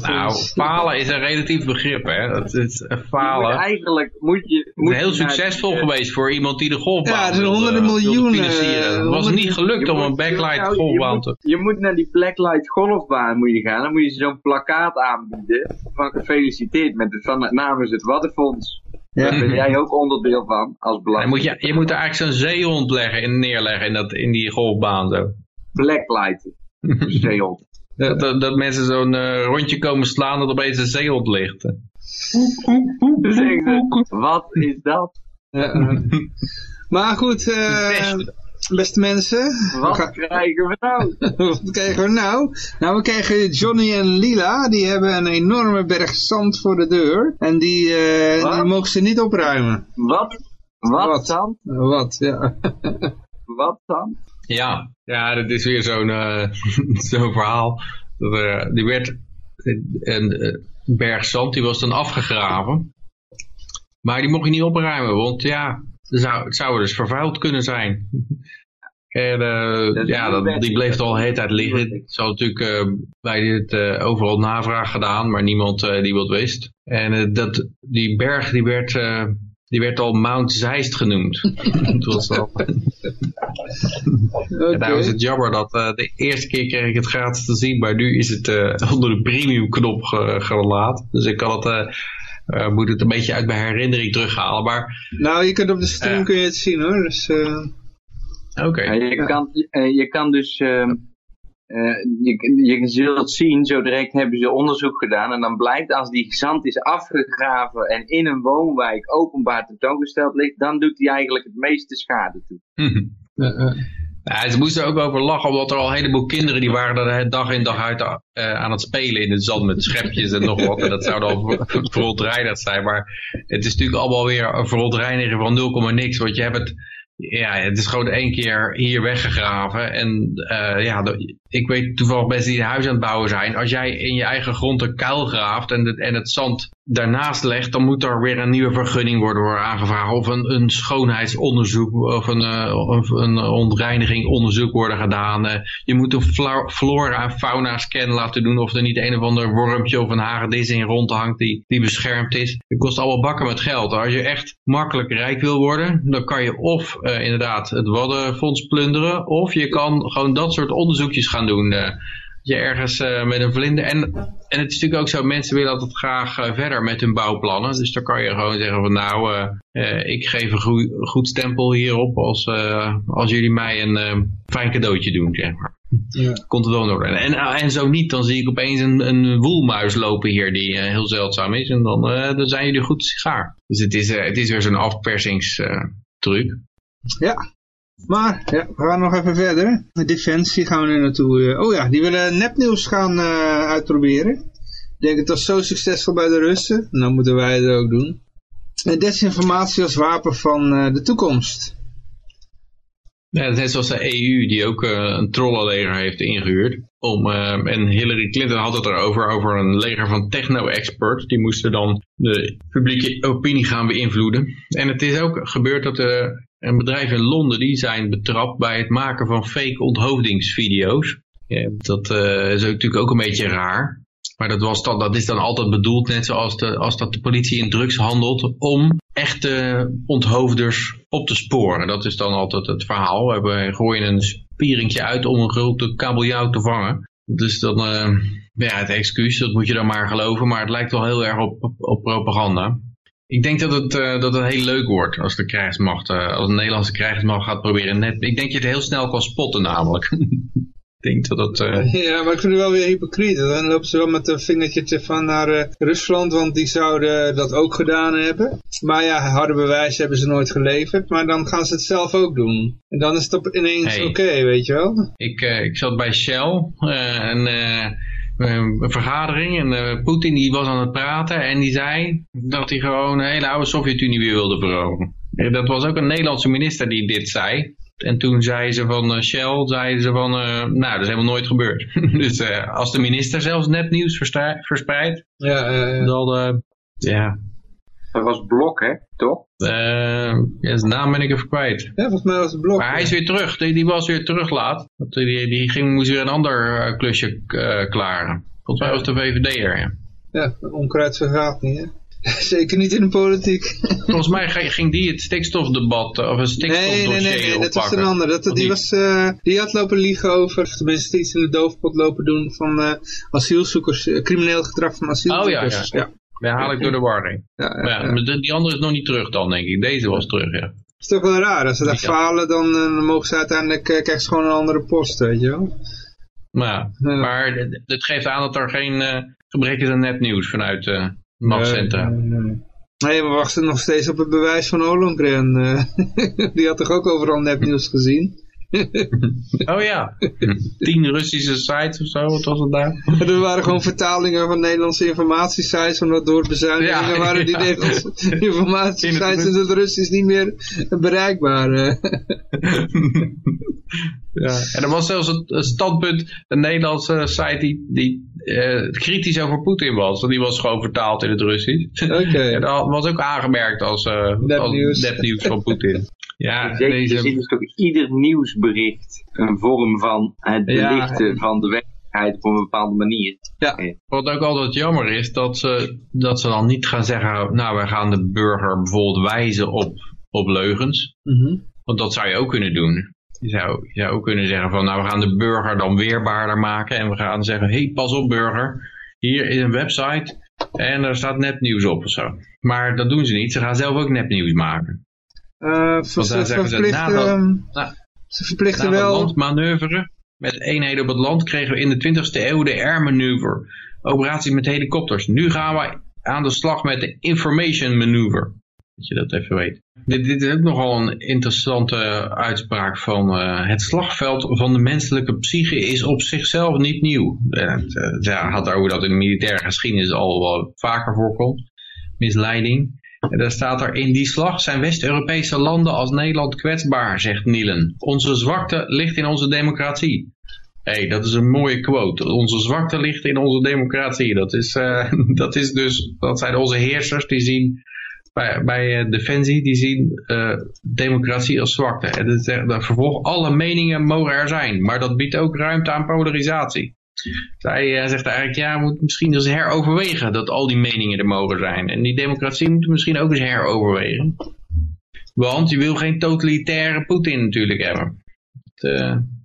Nou, falen is een relatief begrip, hè. Dat is, eh, moet falen Eigenlijk moet je... Moet heel succesvol die, eh, geweest voor iemand die de golfbaan Ja, het zijn wilde- honderden miljoenen. Het was niet gelukt om een backlight nou, je golfbaan moet- te... Je moet naar die Blacklight golfbaan moet je gaan. Dan moet je zo'n plakkaat aanbieden. Van gefeliciteerd met de, van, namens het Waddenfonds. Ja. Daar ben jij ook onderdeel van als belangrijk. moet je, je moet er eigenlijk zo'n zeehond leggen en neerleggen in, dat, in die golfbaan zo. Blacklight. Zeehond. Dat, dat, dat mensen zo'n eh, rondje komen slaan dat opeens een zeehond ligt. Wat is dat? Ja, eh. Maar goed, eh, beste mensen. we Wat gaan- krijgen we nou? Wat krijgen we nou? Nou, we krijgen Johnny en Lila. Die hebben een enorme berg zand voor de deur. En die, eh, die mogen ze niet opruimen. Wat? Wat, Wat? dan? Wat, ja. Wat dan? Ja, ja dat is weer zo'n eh, zo'n verhaal. Dat, er, die werd een eh, berg zand, die was dan afgegraven. Maar die mocht je niet opruimen, want ja, zou, het zou dus vervuild kunnen zijn. En eh, Dat ja, dat, die bleef al de hele tijd liggen. Het zal natuurlijk eh, bij dit eh, overal navraag gedaan, maar niemand die wat wist. En dat, die berg die werd, die werd al Mount Zeist genoemd. Was Oké. en daarom is het jammer dat de eerste keer kreeg ik het gratis te zien, maar nu is het onder de premium knop ge gelaten. Dus ik kan het, eh, eh, moet het een beetje uit mijn herinnering terughalen. Maar Nou, je kunt op de stream kun je het zien hoor. Dus, eh, oké, Ja, je, kan, eh, je kan dus, ehm, eh, je, je zult zien, zo direct hebben ze onderzoek gedaan en dan blijkt als die zand is afgegraven en in een woonwijk openbaar tentoongesteld ligt, dan doet hij eigenlijk het meeste schade toe. eh. Ja, ze moesten er ook over lachen, omdat er al een heleboel kinderen die waren er dag in dag uit eh, aan het spelen in het zand met schepjes en nog wat. En dat zou dan ver- verontreinigd zijn. Maar het is natuurlijk allemaal weer een verontreiniging van 0, niks. Want je hebt het, ja, het is gewoon één keer hier weggegraven. En eh, ja, ik weet toevallig mensen die een huis aan het bouwen zijn. Als jij in je eigen grond een kuil graaft en het, en het zand daarnaast legt, dan moet er weer een nieuwe vergunning worden, aangevraagd. Of een, een schoonheidsonderzoek of een, eh, een onderzoek worden gedaan. Eh, je moet een flora en fauna scan laten doen of er niet een of ander wormpje of een hagedis in rondhangt die, die beschermd is. Het kost allemaal bakken met geld. Als je echt makkelijk rijk wil worden, dan kan je of eh, inderdaad het Waddenfonds plunderen, of je kan gewoon dat soort onderzoekjes gaan doen. eh je ergens eh, met een vlinder. En, en het is natuurlijk ook zo, mensen willen altijd graag eh, verder met hun bouwplannen. Dus dan kan je gewoon zeggen van nou, ik geef een goe- goed stempel hierop als, als jullie mij een fijn cadeautje doen, zeg maar. Ja. Komt het wel. En, en zo niet, dan zie ik opeens een, een woelmuis lopen hier die heel zeldzaam is. En dan, dan zijn jullie goed sigaar. Dus het is, het is weer zo'n afpersingstruc. Ja. Maar, ja, we gaan nog even verder. Defensie gaan we er naartoe. eh, oh ja, die willen nepnieuws gaan eh, uitproberen. Ik denk het was zo succesvol bij de Russen. Nou moeten wij het ook doen. Eh, desinformatie als wapen van de toekomst. Ja, net zoals de EU die ook een trollenleger heeft ingehuurd. Om, en Hillary Clinton had het erover, over een leger van techno-experts. Die moesten dan de publieke opinie gaan beïnvloeden. En het is ook gebeurd dat er een bedrijf in Londen, die zijn betrapt bij het maken van fake onthoofdingsvideo's. Ja, dat eh, is natuurlijk ook een beetje raar. Maar dat, was dan, dat is dan altijd bedoeld, net zoals de, als dat de politie in drugs handelt, om echte onthoofders op te sporen. Dat is dan altijd het verhaal. We gooien een spieringje uit om een grote kabeljauw te vangen. Dus dan, eh, ja, het excuus, dat moet je dan maar geloven. Maar het lijkt wel heel erg op, op propaganda. Ik denk dat het, eh, dat het heel leuk wordt als de krijgsmacht, eh, als de Nederlandse krijgsmacht gaat proberen net. Ik denk dat je het heel snel kan spotten namelijk. ik denk dat het... eh, Ja, maar ik vind het wel weer hypocriet. Dan lopen ze wel met een vingertje van naar Rusland, want die zouden dat ook gedaan hebben. Maar ja, harde bewijs hebben ze nooit geleverd, maar dan gaan ze het zelf ook doen. En dan is het ineens Hey. oké, weet je wel? Ik, ik zat bij Shell en, een vergadering en eh, Poetin die was aan het praten en die zei dat hij gewoon de hele oude Sovjet-Unie weer wilde veroveren. Dat was ook een Nederlandse minister die dit zei. En toen zei ze van eh, Shell, zeiden ze van, eh, nou dat is helemaal nooit gebeurd. dus eh, als de minister zelfs nepnieuws verstra- verspreidt, Ja, eh, dan, eh, ja, Dat was Blok, hè? Toch? Ja, zijn naam ben ik even kwijt. ja, volgens mij was het blok. Maar hij is weer terug. Die, die was weer terug laat. Die, die ging, moest weer een ander eh, klusje eh, klaren. Volgens mij was de VVD'er. Ja. Ja, onkruid vergaat niet, hè? Zeker niet in de politiek. Volgens mij ging- die het stikstofdebat of een Nee, stikstofdossier nee, nee, nee, dat was een ander. Dat, die, was, die had lopen liegen over, tenminste iets in de doofpot lopen doen van asielzoekers, crimineel gedrag van asielzoekers. Oh, ja, ja. Ja, haal ik door de war heen. Ja, ja, Maar ja, die andere is nog niet terug dan, denk ik. Deze was terug, ja. Het is toch wel raar, als ze daar Ja. falen, dan, eh, dan mogen ze uiteindelijk, eh, krijgen ze gewoon een andere post, weet je wel. Maar, maar dit- dit geeft aan dat er geen eh, gebrek is aan nepnieuws vanuit eh machtscentra. Nee, nee, nee. Nee, we wachten nog steeds op het bewijs van Ollongren. eh. die had toch ook overal nepnieuws gezien? Oh ja, tien Russische sites of zo, wat was het daar? Er waren gewoon vertalingen van Nederlandse informatiesites, omdat door bezuinigingen Ja, waren die ja. Nederlandse informatiesites in het Russisch niet meer bereikbaar. eh. Ja. En er was zelfs een, een standpunt, een Nederlandse site die, die eh, kritisch over Poetin was. Want die was gewoon vertaald in het Russisch. Oké. En dat was ook aangemerkt als, eh Nepnieuws. als nepnieuws van Poetin. Ja, Zeker, je ziet deze, dus toch ieder nieuwsbericht een vorm van het Ja. belichten van de werkelijkheid op een bepaalde manier. Ja. wat ook altijd jammer is, dat ze, dat ze dan niet gaan zeggen, nou wij gaan de burger bijvoorbeeld wijzen op, op leugens. Mhm. Want dat zou je ook kunnen doen. Je zou, je zou ook kunnen zeggen van, nou we gaan de burger dan weerbaarder maken. En we gaan zeggen, hé hey, pas op burger, hier is een website en er staat nepnieuws op of zo. Maar dat doen ze niet, ze gaan zelf ook nepnieuws maken. Dan ze ze, verplichten, dat- ehm, na- ze verplichten wel... landmanoeuvre met eenheden op het land kregen we in de 20e eeuw de air maneuver. Operatie met helikopters. Nu gaan wij aan de slag met de information maneuver. Dat je dat even weet. Dit, is ook nogal een interessante uitspraak van eh, het slagveld van de menselijke psyche is op zichzelf niet nieuw. Het eh, had over dat in de militaire geschiedenis al wel vaker voorkomt. Misleiding. En daar staat er, in die slag zijn West-Europese landen als Nederland kwetsbaar, zegt Nielen. Onze zwakte ligt in onze democratie. Hé, hey, dat is een mooie quote. Onze zwakte ligt in onze democratie. Dat is, eh, dat is dus, dat zijn onze heersers die zien bij, bij eh, Defensie, die zien eh, democratie als zwakte. En dat, dat vervolg, alle meningen mogen er zijn, maar dat biedt ook ruimte aan polarisatie. Zij eh, zegt eigenlijk, ja, we moeten misschien eens heroverwegen dat al die meningen er mogen zijn. En die democratie moeten we misschien ook eens heroverwegen. Want je wil geen totalitaire Poetin natuurlijk hebben.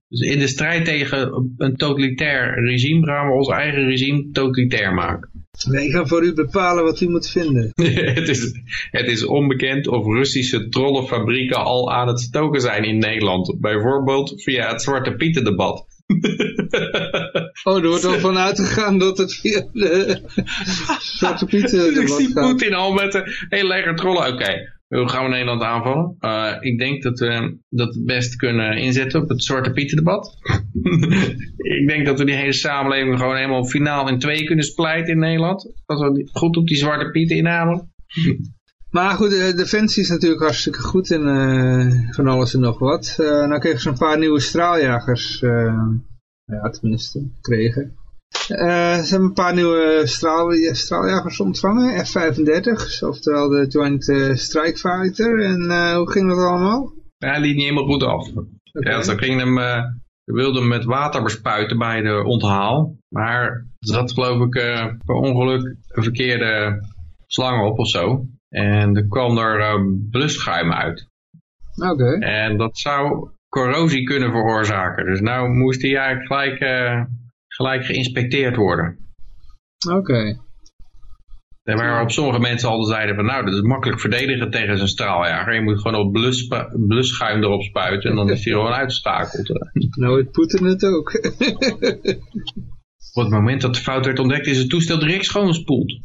Dus in de strijd tegen een totalitair regime gaan we ons eigen regime totalitair maken. Nee, ik ga voor u bepalen wat u moet vinden. het, is, het is onbekend of Russische trollenfabrieken al aan het stoken zijn in Nederland. Bijvoorbeeld via het Zwarte Pieten debat. Oh, er wordt al van uitgegaan dat het via de Zwarte Piet eh, Dus ik zie. Poetin al met een hele leger trollen. Oké, hoe gaan we Nederland aanvallen? Eh, ik denk dat we dat het best kunnen inzetten op het Zwarte Pieten debat. ik denk dat we die hele samenleving gewoon helemaal finaal in twee kunnen splijten in Nederland. Als we goed op die Zwarte Pieten inhameren. Maar goed, de Defensie is natuurlijk hartstikke goed in eh, van alles en nog wat. Uh, nou kregen ze een paar nieuwe straaljagers. ja, tenminste, kregen. Eh, ze hebben een paar nieuwe straal, straaljagers ontvangen, F-35, oftewel de Joint eh, Strike Fighter. En eh, hoe ging dat allemaal? Ja, hij liet niet helemaal goed af. Ja, ze gingen hem, wilden hem met water bespuiten bij de onthaal. Maar er zat geloof ik per ongeluk een verkeerde slang op of zo. En er kwam er blusschuim uit. Oké. En dat zou corrosie kunnen veroorzaken. Dus nou moest hij eigenlijk gelijk, gelijk geïnspecteerd worden. Oké. En waarop sommige mensen al zeiden van nou, dat is makkelijk verdedigen tegen zijn straaljager. Je moet gewoon op blus, blusschuim erop spuiten en dan is hij gewoon uitgeschakeld. Nou, het Poetin het ook. Op het moment dat de fout werd ontdekt is het toestel direct schoongespoeld.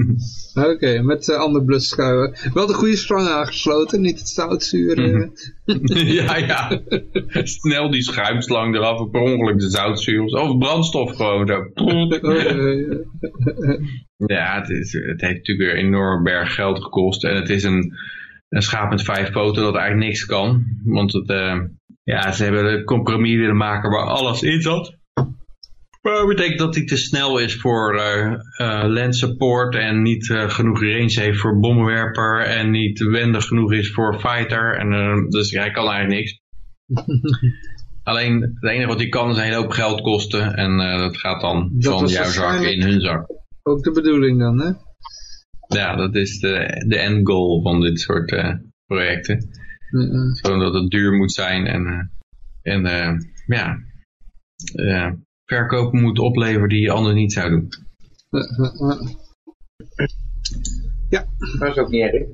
Oké, met uh, ander blusschuiven. Wel de goede sprong aangesloten, niet het zoutzuur. eh. ja, ja. Snel die schuimslang eraf, of per ongeluk de zoutzuur. Of brandstof gewoon zo. Oké, Ja, het, is, het heeft natuurlijk weer een enorm berg geld gekost. En het is een, een schaap met vijf poten dat eigenlijk niks kan. Want het, eh, ja, ze hebben een compromis willen maken waar alles in zat. Maar dat betekent dat hij te snel is voor eh eh, land support en niet eh, genoeg range heeft voor bommenwerper en niet wendig genoeg is voor fighter. En, dus hij kan eigenlijk niks. Alleen het enige wat hij kan is een hele hoop geld kosten en dat gaat dan Dat van jouw zak in hun zak. Ook de bedoeling dan, hè? Ja, dat is de, de end goal van dit soort projecten. Gewoon dat het duur moet zijn en, en ja, verkopen moet opleveren die je anders niet zou doen. ja. Dat is ook niet erg.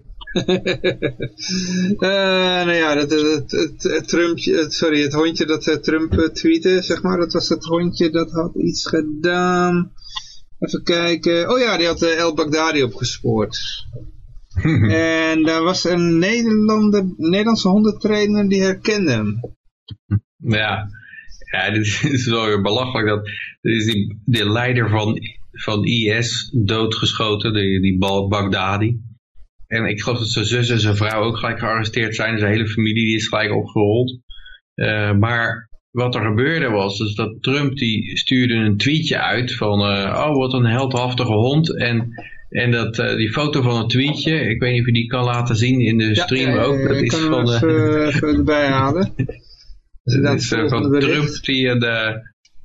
Eh, nou ja, dat, het, het, het Trumpje, het- sorry, het hondje dat eh, Trump eh, tweette, zeg maar, dat was het hondje dat had iets gedaan. Even kijken. Oh ja, die had eh, El Baghdadi opgespoord. en daar was een Nederlander, Nederlandse hondentrainer die herkende hem. Ja, ja dit is wel weer belachelijk. Dat, dit is die, de leider van, van IS doodgeschoten, die, die Bal Baghdadi. En ik geloof dat zijn zus en zijn vrouw ook gelijk gearresteerd zijn. Zijn hele familie die is gelijk opgerold. Eh, maar wat er gebeurde was, dus dat Trump die stuurde een tweetje uit van, eh, oh wat een heldhaftige hond. En, en dat, eh, die foto van het tweetje, ik weet niet of je die kan laten zien in de stream ja, ook. Dat is van, even, even erbij halen. Dus het dat is van bericht. Trump die een, eh,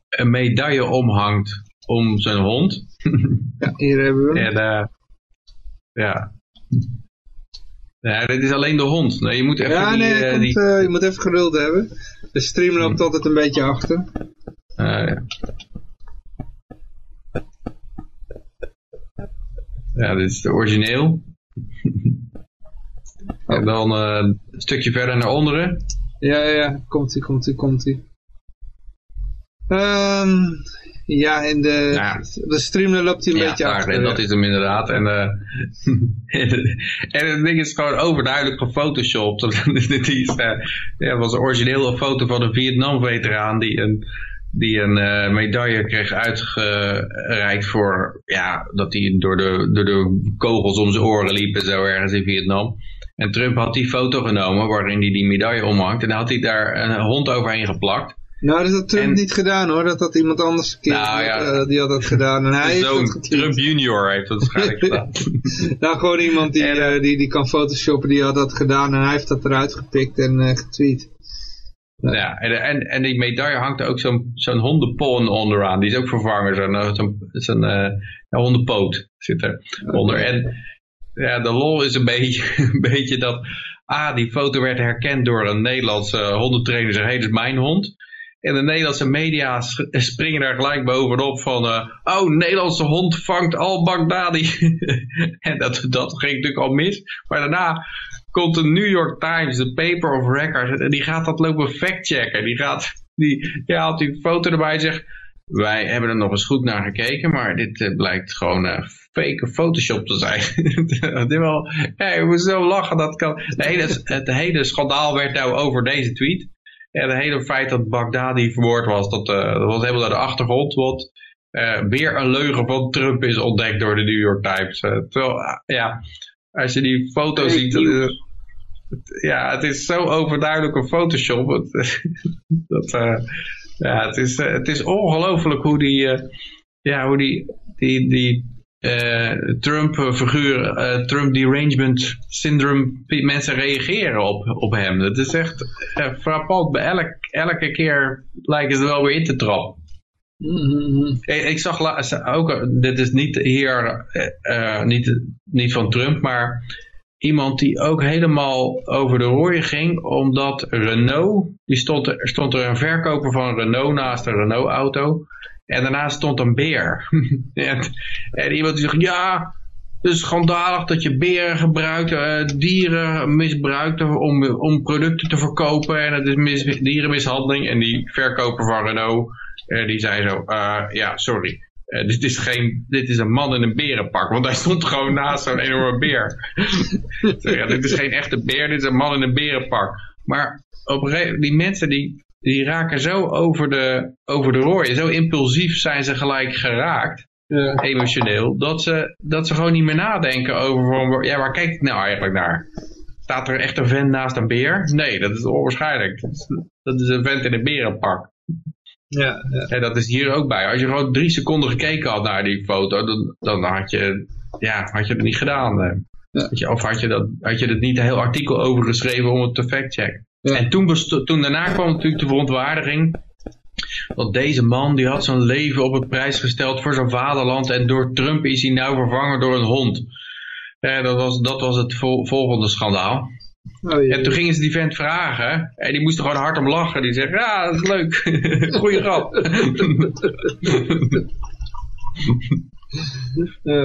een medaille omhangt om zijn hond. Ja, hier hebben we hem. En ja. Ja, dit is alleen de hond. Nee, je moet even Ja, die... nee, eh, komt, die eh, je moet even geduld hebben. De stream loopt Hm. altijd een beetje achter. eh, ja. ja, dit is de origineel. en dan een stukje verder naar onderen. Ja, ja, ja, komt ie, komt ie, komt ie. Ehm, ja, in de, Ja. de stream loopt hij een Ja, beetje daar, achter. en dat is hem inderdaad. En, eh, en het ding is gewoon overduidelijk gefotoshopt. Die is, eh, ja, was een origineel foto van een Vietnam-veteraan die een, die een eh, medaille kreeg uitgereikt voor ja, dat hij door de, door de kogels om zijn oren liep en zo ergens in Vietnam. En Trump had die foto genomen waarin hij die medaille omhangt. En dan had hij daar een hond overheen geplakt. Nou, dat had Trump En- niet gedaan hoor. Dat had iemand anders een keer. Nou, ja. eh, die had dat gedaan. En hij. Trump junior heeft dat waarschijnlijk gedaan. Nou, gewoon iemand die, En, eh, die, die kan photoshoppen, die had dat gedaan. En hij heeft dat eruit gepikt en eh, getweet. Ja, en, en, en die medaille hangt ook zo'n zo'n hondenpon onderaan. Die is ook vervangen. Zo'n een hondenpoot zit er onder. En ja, de lol is een beetje, dat... Ah, die foto werd herkend door een Nederlandse hondentrainer. Zeg, hey, dit is mijn hond. En de Nederlandse media springen daar gelijk bovenop van... eh, oh, Nederlandse hond vangt al Baghdadi. en dat, dat ging natuurlijk al mis. Maar daarna komt de New York Times, de paper of record, en die gaat dat lopen factchecken. Die gaat, die, die haalt die foto erbij en zegt, wij hebben er nog eens goed naar gekeken, maar dit eh, blijkt gewoon eh fake Photoshop te zijn. dit wel, ja, je moet zo lachen, dat kan. De hele, het hele schandaal werd nou over deze tweet. Ja, het hele feit dat Baghdadi vermoord was, dat, eh, dat was helemaal naar de achtergrond, want weer een leugen van Trump is ontdekt door de New York Times. Terwijl, ah, ja, Als je die foto ziet, ja, het is zo overduidelijk een Photoshop. Dat, ja, het is, eh, het is ongelooflijk hoe die, eh, ja, hoe die, die, die eh, Trump-figuur, Trump derangement syndrome, die mensen reageren op, op hem. Dat is echt eh, frappant. Bij elk, elke keer lijken ze wel weer in te trappen. Mhm. Ik, ik zag ook, dit is niet hier, niet, niet van Trump, maar iemand die ook helemaal over de rooien ging, omdat Renault, die stond, er stond er een verkoper van Renault naast een Renault auto, en daarnaast stond een beer. en, en iemand die zegt, ja, het is schandalig dat je beren gebruikt, eh, dieren misbruikt om, om producten te verkopen, en het is mis, dierenmishandeling, en die verkoper van Renault, eh, die zei zo, eh, ja, sorry. Eh, dit, is geen, dit is een man in een berenpak, want hij stond gewoon naast zo'n enorme beer. Zeg, ja, dit is geen echte beer, dit is een man in een berenpak. Maar op die mensen die, die raken zo over de, over de rooien, zo impulsief zijn ze gelijk geraakt, emotioneel, dat ze, dat ze gewoon niet meer nadenken over, van, ja, waar kijk ik nou eigenlijk naar? Staat er echt een vent naast een beer? Nee, dat is onwaarschijnlijk. Dat is, dat is een vent in een berenpak. Ja, ja. En dat is hier ook bij. Als je gewoon drie seconden gekeken had naar die foto, dan, dan had, je, ja, had je het niet gedaan. Ja. Je, Of had je, dat, had je er niet een heel artikel over geschreven om het te factchecken. Ja. En toen, toen daarna kwam natuurlijk de verontwaardiging. Want deze man die had zijn leven op het prijs gesteld voor zijn vaderland. En door Trump is hij nou vervangen door een hond. Eh, dat, was, dat was het vol- volgende schandaal. Oh. En toen gingen ze die vent vragen. En die moest er gewoon hard om lachen. Die zegt, ja, dat is leuk. Goeie grap. Ja.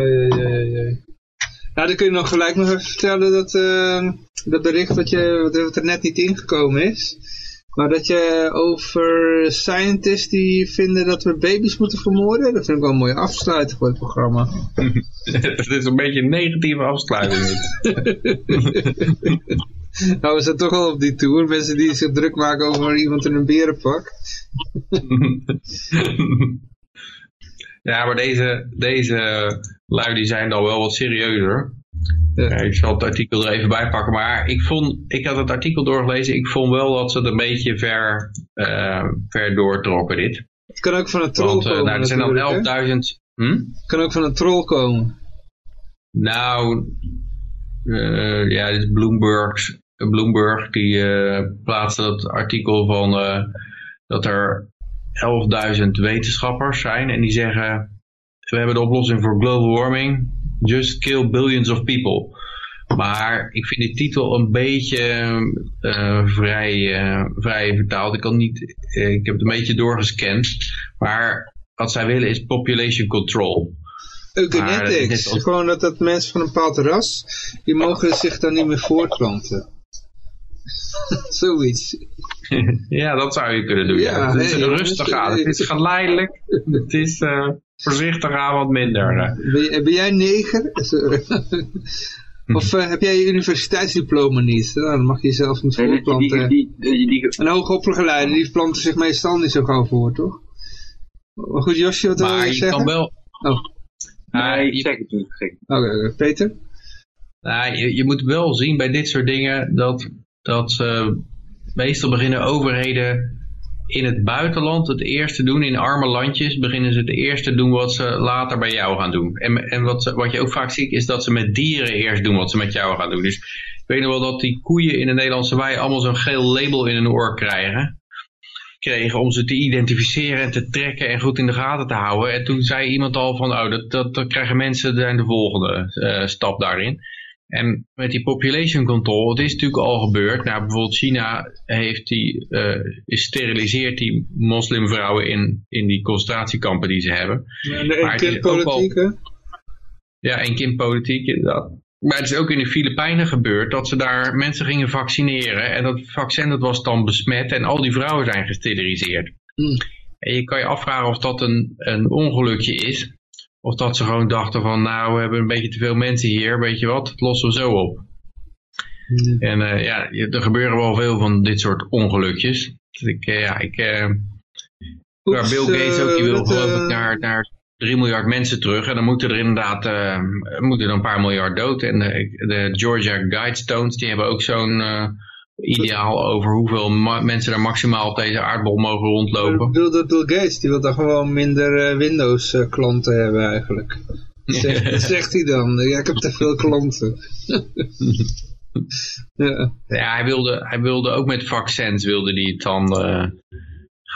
Nou, dan kun je nog gelijk nog even vertellen dat, eh, dat bericht dat je, dat er net niet ingekomen is. Maar dat je over scientists die vinden dat we baby's moeten vermoorden, dat vind ik wel een mooie afsluiting voor het programma. Het is een beetje een negatieve afsluiting. Nou, we zijn toch al op die tour, mensen die zich druk maken over iemand in een berenpak. ja, maar deze, deze lui die zijn dan wel wat serieuzer. Ja. Ik zal het artikel er even bij pakken. Maar ik, vond, ik had het artikel doorgelezen. Ik vond wel dat ze het een beetje ver, eh, ver doortrokken dit. Het kan ook van een troll Want eh, komen nou, er zijn al 11.000... Hm? Het kan ook van een troll komen. Nou, eh, ja, dit is Bloomberg. Bloomberg die plaatste dat artikel van eh, dat er 11.000 wetenschappers zijn en die zeggen we hebben de oplossing voor global warming, just kill billions of people. Maar ik vind die titel een beetje vrij, vrij vertaald. Ik, kan niet, ik heb het een beetje doorgescand. Maar wat zij willen is population control. Eugenetics, gewoon dat, dat mensen van een bepaald ras, die mogen zich dan niet meer voortplanten. Zoiets. Ja, dat zou je kunnen doen. Ja, Ja, het is nee, rustig aan. Het is geleidelijk. Het is eh, voorzichtig aan wat minder. eh. Ben, je- ben jij neger? of eh, heb jij je universiteitsdiploma niet? Nou, dan mag je jezelf niet Nee, je die, voortplanten. die, je die, Een hoogopgeleide, die planten zich meestal niet zo gauw voor, toch? Maar goed, Josje, wat wil Maar je je zeggen? kan wel... Oh, nee, ik zeg het niet. Oké, oké. Peter? Nou, je, je moet wel zien bij dit soort dingen dat, dat eh, meestal beginnen overheden in het buitenland het eerste doen. In arme landjes beginnen ze het eerste doen wat ze later bij jou gaan doen. En, en wat, ze- wat je ook vaak ziet is dat ze met dieren eerst doen wat ze met jou gaan doen. Dus ik weet nog wel dat die koeien in de Nederlandse wei allemaal zo'n geel label in hun oor krijgen. Kregen om ze te identificeren en te trekken en goed in de gaten te houden. En toen zei iemand al van, oh, dat, dat, dat krijgen mensen zijn de volgende eh, stap daarin. En met die population control, het is natuurlijk al gebeurd. Nou, bijvoorbeeld China heeft die, eh, is steriliseert die moslimvrouwen in, in die concentratiekampen die ze hebben. Ja, de Maar het is ook wel- kindpolitiek, hè? Ja, en kindpolitiek inderdaad. Maar het is ook in de Filipijnen gebeurd dat ze daar mensen gingen vaccineren. En dat vaccin dat was dan besmet en al die vrouwen zijn gesteriliseerd. Hmm. En je kan je afvragen of dat een, een ongelukje is. Of dat ze gewoon dachten van nou we hebben een beetje te veel mensen hier, weet je wat, dat lossen we zo op. Hmm. En eh, ja, er gebeuren wel veel van dit soort ongelukjes. Dus ik, eh, ja, ik, Oeps, maar Bill Gates ook, die wil geloof ik naar, naar 3 miljard mensen terug. En dan moeten er inderdaad eh, moeten er een paar miljard dood. En de, de Georgia Guidestones, die hebben ook zo'n eh, ideaal over hoeveel mensen er maximaal op deze aardbol mogen Ik rondlopen. bedoel, dat Bill Gates, die wil dan gewoon minder Windows eh, klanten hebben eigenlijk. Zegt, dat zegt hij dan. Ja, ik heb te veel klanten. ja. Ja, hij wilde, hij wilde ook met vaccins wilde hij het dan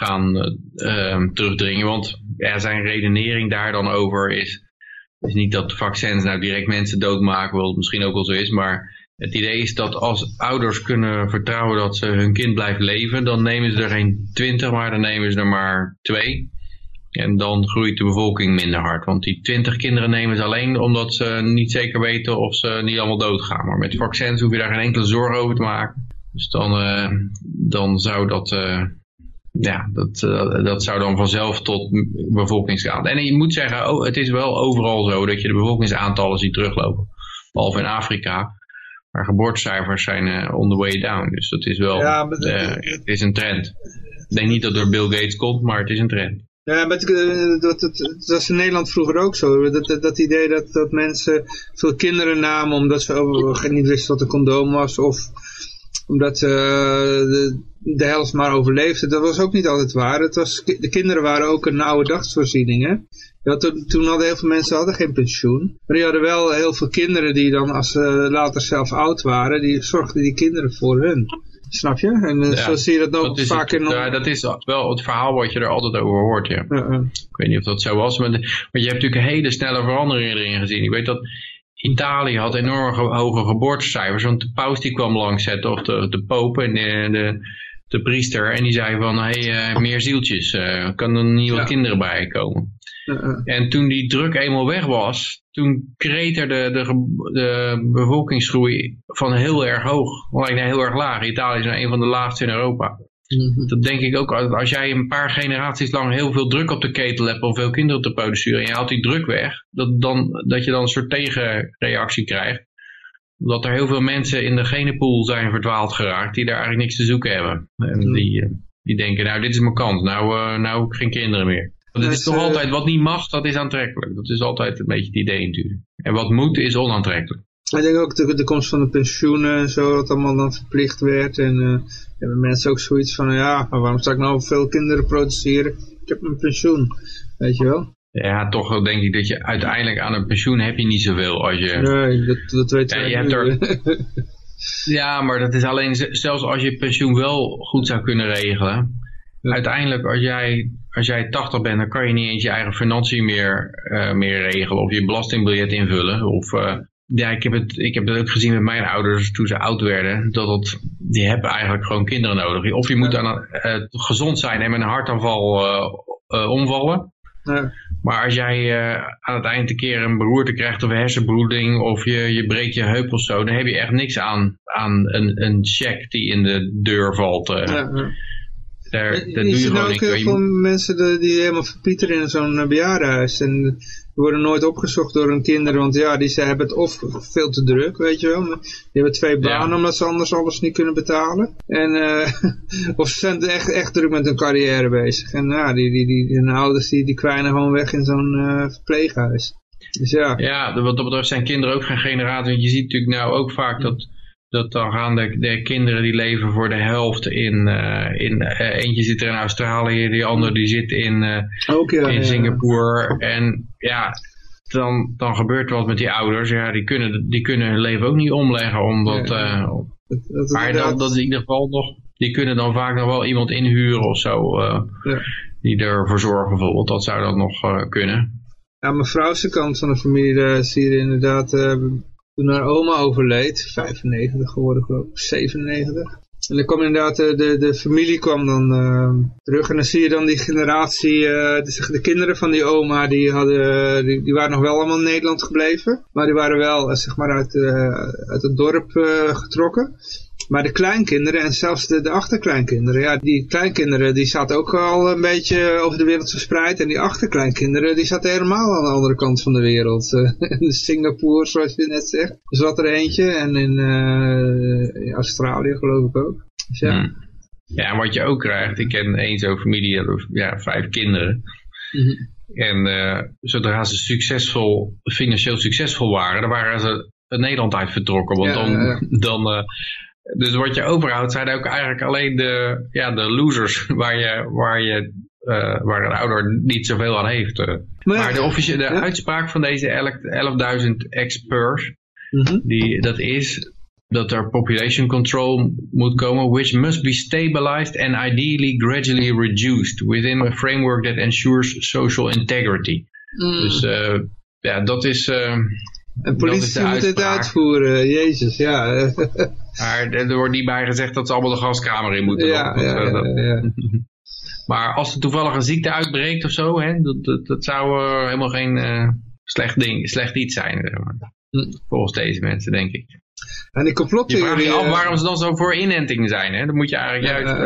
gaan eh, eh, terugdringen. Want ja, zijn redenering daar dan over is, is niet dat vaccins nou direct mensen doodmaken, wat misschien ook wel zo is. Maar het idee is dat als ouders kunnen vertrouwen dat ze hun kind blijft leven, dan nemen ze er geen twintig, maar dan nemen ze er maar twee. En dan groeit de bevolking minder hard. Want die 20 kinderen nemen ze alleen omdat ze niet zeker weten of ze niet allemaal doodgaan. Maar met vaccins hoef je daar geen enkele zorg over te maken. Dus dan, eh, dan zou dat, eh, ja, dat, eh, dat zou dan vanzelf tot bevolkingsschade. En je moet zeggen, oh, het is wel overal zo dat je de bevolkingsaantallen ziet teruglopen. Behalve in Afrika. Maar geboortecijfers zijn eh, on the way down. Dus dat is wel, Ja, maar dat- eh, het is een trend. Ik denk niet dat het door Bill Gates komt, maar het is een trend. Ja, maar het, dat, dat, dat was in Nederland vroeger ook zo. Dat, dat, idee dat, dat mensen veel kinderen namen omdat ze niet wisten wat een condoom was. Of omdat ze eh, de, de helft maar overleefde. Dat was ook niet altijd waar. Het was, de kinderen waren ook een oude dagsvoorziening. Hè? Toen, toen hadden heel veel mensen hadden geen pensioen. Maar die hadden wel heel veel kinderen die dan als ze later zelf oud waren. Die zorgden die kinderen voor hun. Snap je? En eh, Ja, zo zie je dat ook vaak het, in... ja, dat is wel het verhaal wat je er altijd over hoort, ja. Ik weet niet of dat zo was, maar, de- maar je hebt natuurlijk een hele snelle veranderingen erin gezien. Ik weet dat Italië had enorm ge- hoge geboortecijfers, want de paus die kwam langs zetten, of de, de poop en de, de, de priester, en die zei van, hé, hey, eh, meer zieltjes, eh, kan er niet wat Ja. kinderen bij komen. En toen die druk eenmaal weg was, toen kreeg er de, de, de bevolkingsgroei van heel erg hoog, naar heel erg laag. Italië is nou een van de laagste in Europa. Mhm. Dat denk ik ook, als jij een paar generaties lang heel veel druk op de ketel hebt om veel kinderen te produceren en je haalt die druk weg, dat, dan, dat je dan een soort tegenreactie krijgt. Dat er heel veel mensen in de genenpool zijn verdwaald geraakt die daar eigenlijk niks te zoeken hebben. En Hmm. die, eh, die denken, nou dit is mijn kans, nou, eh, nou heb ik geen kinderen meer. Want het is toch eh, altijd, wat niet mag, dat is aantrekkelijk. Dat is altijd een beetje het idee natuurlijk. En wat moet, is onaantrekkelijk. Ik denk ook de, de komst van de pensioenen en zo, dat allemaal dan verplicht werd. En eh, hebben mensen ook zoiets van, ja, maar waarom zou ik nou veel kinderen produceren? Ik heb een pensioen, weet je wel? Ja, toch denk ik dat je uiteindelijk aan een pensioen heb je niet zoveel als je... Nee, dat, dat Ja, wij je hebt. Ja, maar dat is alleen, zelfs als je pensioen wel goed zou kunnen regelen. Ja. Uiteindelijk, als jij, als jij 80 bent, dan kan je niet eens je eigen financiën meer, eh, meer regelen. Of je belastingbiljet invullen. Of, eh, ja, ik heb, het, ik heb het ook gezien met mijn ouders toen ze oud werden. Dat het, die hebben eigenlijk gewoon kinderen nodig. Of je moet aan, eh, gezond zijn en met een hartaanval eh, eh, omvallen. Ja. Maar als jij aan het eind een keer een beroerte krijgt of een hersenbloeding of je, je breekt je heup of zo, dan heb je echt niks aan, aan een, een check die in de deur valt. eh. Ja, ja. Daar, daar Je doe je ziet gewoon nou ook heel veel mensen die helemaal verpieteren in zo'n bejaardenhuis. En die worden nooit opgezocht door hun kinderen, want ja, die ze hebben het of veel te druk, weet je wel. Die hebben twee banen omdat ze anders alles niet kunnen betalen. En, eh, of ze zijn echt, echt druk met hun carrière bezig. En ja, die, die, die, hun ouders die, die kwijnen gewoon weg in zo'n eh, verpleeghuis. Dus ja, Ja, wat dat betreft zijn kinderen ook geen generatie. Want je ziet natuurlijk nou ook vaak dat, dat dan gaan de, de kinderen die leven voor de helft in, eh, in eh, eentje zit er in Australië, die andere die zit in, eh, ook ja. in ja. Singapore. En ja, dan, dan gebeurt er wat met die ouders. Ja, die kunnen, die kunnen hun leven ook niet omleggen. Omdat, Ja. Dat- dat- maar inderdaad- dat, dat is in ieder geval nog, die kunnen dan vaak nog wel iemand inhuren of zo. Die ervoor zorgen bijvoorbeeld. Dat zou dan nog kunnen. Ja, mijn vrouwse kant van de familie, daar zie je inderdaad, toen haar oma overleed, 95 geworden geloof ik, 97. En dan kwam inderdaad, de, de, de familie kwam dan eh, terug en dan zie je dan die generatie, eh, de, de kinderen van die oma, die, hadden, die, die waren nog wel allemaal in Nederland gebleven. Maar die waren wel, eh, zeg maar, uit, eh, uit het dorp eh, getrokken. Maar de kleinkinderen en zelfs de, de achterkleinkinderen, ja, die kleinkinderen die zaten ook al een beetje over de wereld verspreid. En die achterkleinkinderen die zaten helemaal aan de andere kant van de wereld. In Singapore, zoals je net zegt, zat er eentje. En in, eh, in Australië geloof ik ook. Dus ja, Hmm. Ja, en wat je ook krijgt, ik ken één zo'n familie, die had ja, vijf kinderen. Mhm. En eh, zodra ze succesvol, financieel succesvol waren, dan waren ze Nederland uit vertrokken. Want Ja, dan, ja. dan eh, dus wat je overhoudt zijn ook eigenlijk alleen de, ja, de losers waar je, waar je eh, waar de ouder niet zoveel aan heeft. eh. Maar ja, Maar de, officiële de Ja. uitspraak van deze 11 11.000 experts, mhm. die, dat is dat er population control moet komen, which must be stabilized and ideally gradually reduced within a framework that ensures social integrity. Mm. Dus eh, ja, dat is... eh, en dat is politie moet dit uitvoeren, jezus, ja. Maar er wordt niet bij gezegd dat ze allemaal de gaskamer in moeten. ja, ja. Maar als er toevallig een ziekte uitbreekt of zo, hè, dat, dat, dat zou eh, helemaal geen eh, slecht, ding, slecht iets zijn. zeg maar. Hm. Volgens deze mensen, denk ik. En die Je vraagt complottheorie... je af eh, waarom ze dan zo voor inenting zijn. Hè? Dan moet je eigenlijk juist...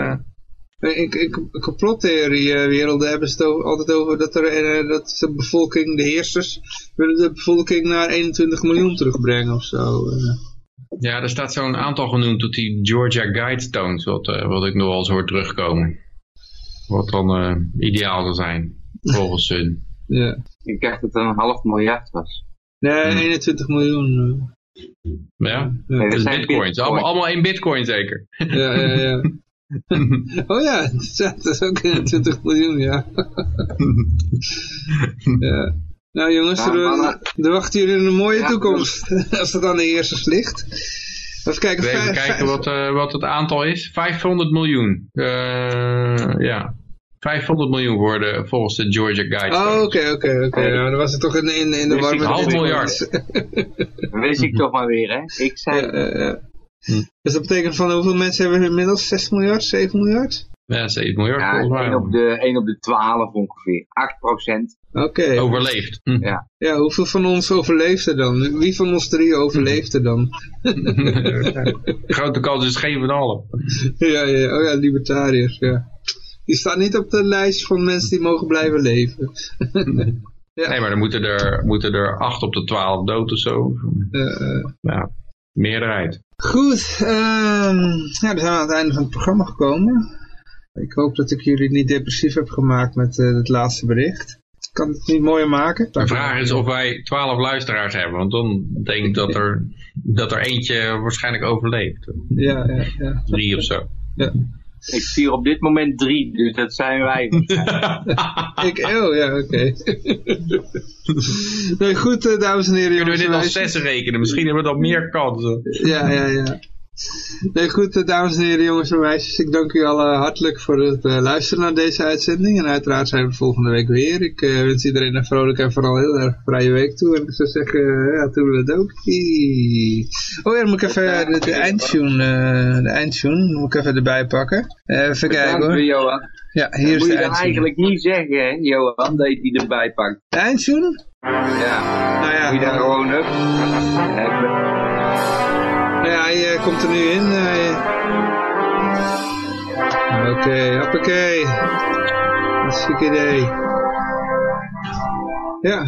eh, In, in complottheorie-werelden hebben ze het altijd over dat, er, dat de bevolking, de heersers, willen de bevolking naar 21 miljoen terugbrengen of zo. Ja, er staat zo'n aantal genoemd tot die Georgia Guidestones, wat, eh, wat ik nog wel eens hoor terugkomen. Wat dan eh, ideaal zou zijn, volgens hun. Ja. Ik dacht dat het een half miljard was. Nee, Hm. 21 miljoen. Ja, eh. Nee, Ja, dat dus zijn bitcoins. bitcoins. Allemaal, allemaal in bitcoin zeker. ja, ja. ja. Oh ja, dat is ook 21 miljoen, ja. ja. Nou jongens, Ja, er, mannen. er wachten jullie een mooie Ja, toekomst. Als het aan de heersers ligt. Even kijken. Even vijf- kijken vijf- wat, eh, wat het aantal is. 500 miljoen. Eh, ja. 500 miljoen worden volgens de Georgia Guidestones. Oh, oké, oké, oké. Nou, dan was het toch in, in, in de war ik met half miljard. Dat wist ik toch maar weer, hè. Ik zei, Ja, ja, ja. Hm. Dus dat betekent van hoeveel mensen hebben we inmiddels? 6 miljard, 7 miljard? Ja, 7 miljard ja, volgens mij. 1 op, de, 1 op de 12 ongeveer. 8 procent. Oké. Overleefd. Hm. Ja. Ja, hoeveel van ons overleeft er dan? Wie van ons drie overleeft er dan? Grote kans is geen van allen. ja, ja, oh ja, libertariërs, ja. Die staan niet op de lijst van mensen die mogen blijven leven. Ja. Nee, maar dan moeten er, moeten er 8 op de 12 dood of zo. Eh. Ja, meerderheid. Goed, ehm ja, we zijn aan het einde van het programma gekomen. Ik hoop dat ik jullie niet depressief heb gemaakt met eh, het laatste bericht. Ik kan het niet mooier maken. De vraag is of wij 12 luisteraars hebben. Want dan denk ik dat er, dat er eentje waarschijnlijk overleeft. Ja, ja, ja. Drie of zo. ja. Ik zie er op dit moment 3, dus dat zijn wij. Ik, oh ja, oké. nee, goed, eh, dames en heren. Kunnen we dit als zes rekenen? Misschien hebben we dan meer kansen. Ja, ja, ja. Nee, goed, eh, dames en heren, jongens en meisjes. Ik dank u allen hartelijk voor het eh, luisteren naar deze uitzending. En uiteraard zijn we volgende week weer. Ik eh, wens iedereen een vrolijke en vooral heel erg vrije week toe. En ik zou zeggen, eh, ja, toedeledokie. Oh ja, dan moet ik even de, de eindtune, de eindtune moet ik even erbij pakken. Even kijken hoor. Johan. Ja, hier Dat is moet de je eindtune. eigenlijk niet zeggen, hè, Johan, dat je die erbij pakt. De eindtune? Ja, Nou ja, moet je daar gewoon up. komt er nu in. eh. Oké, hoppakee. Hartstikke idee. Ja,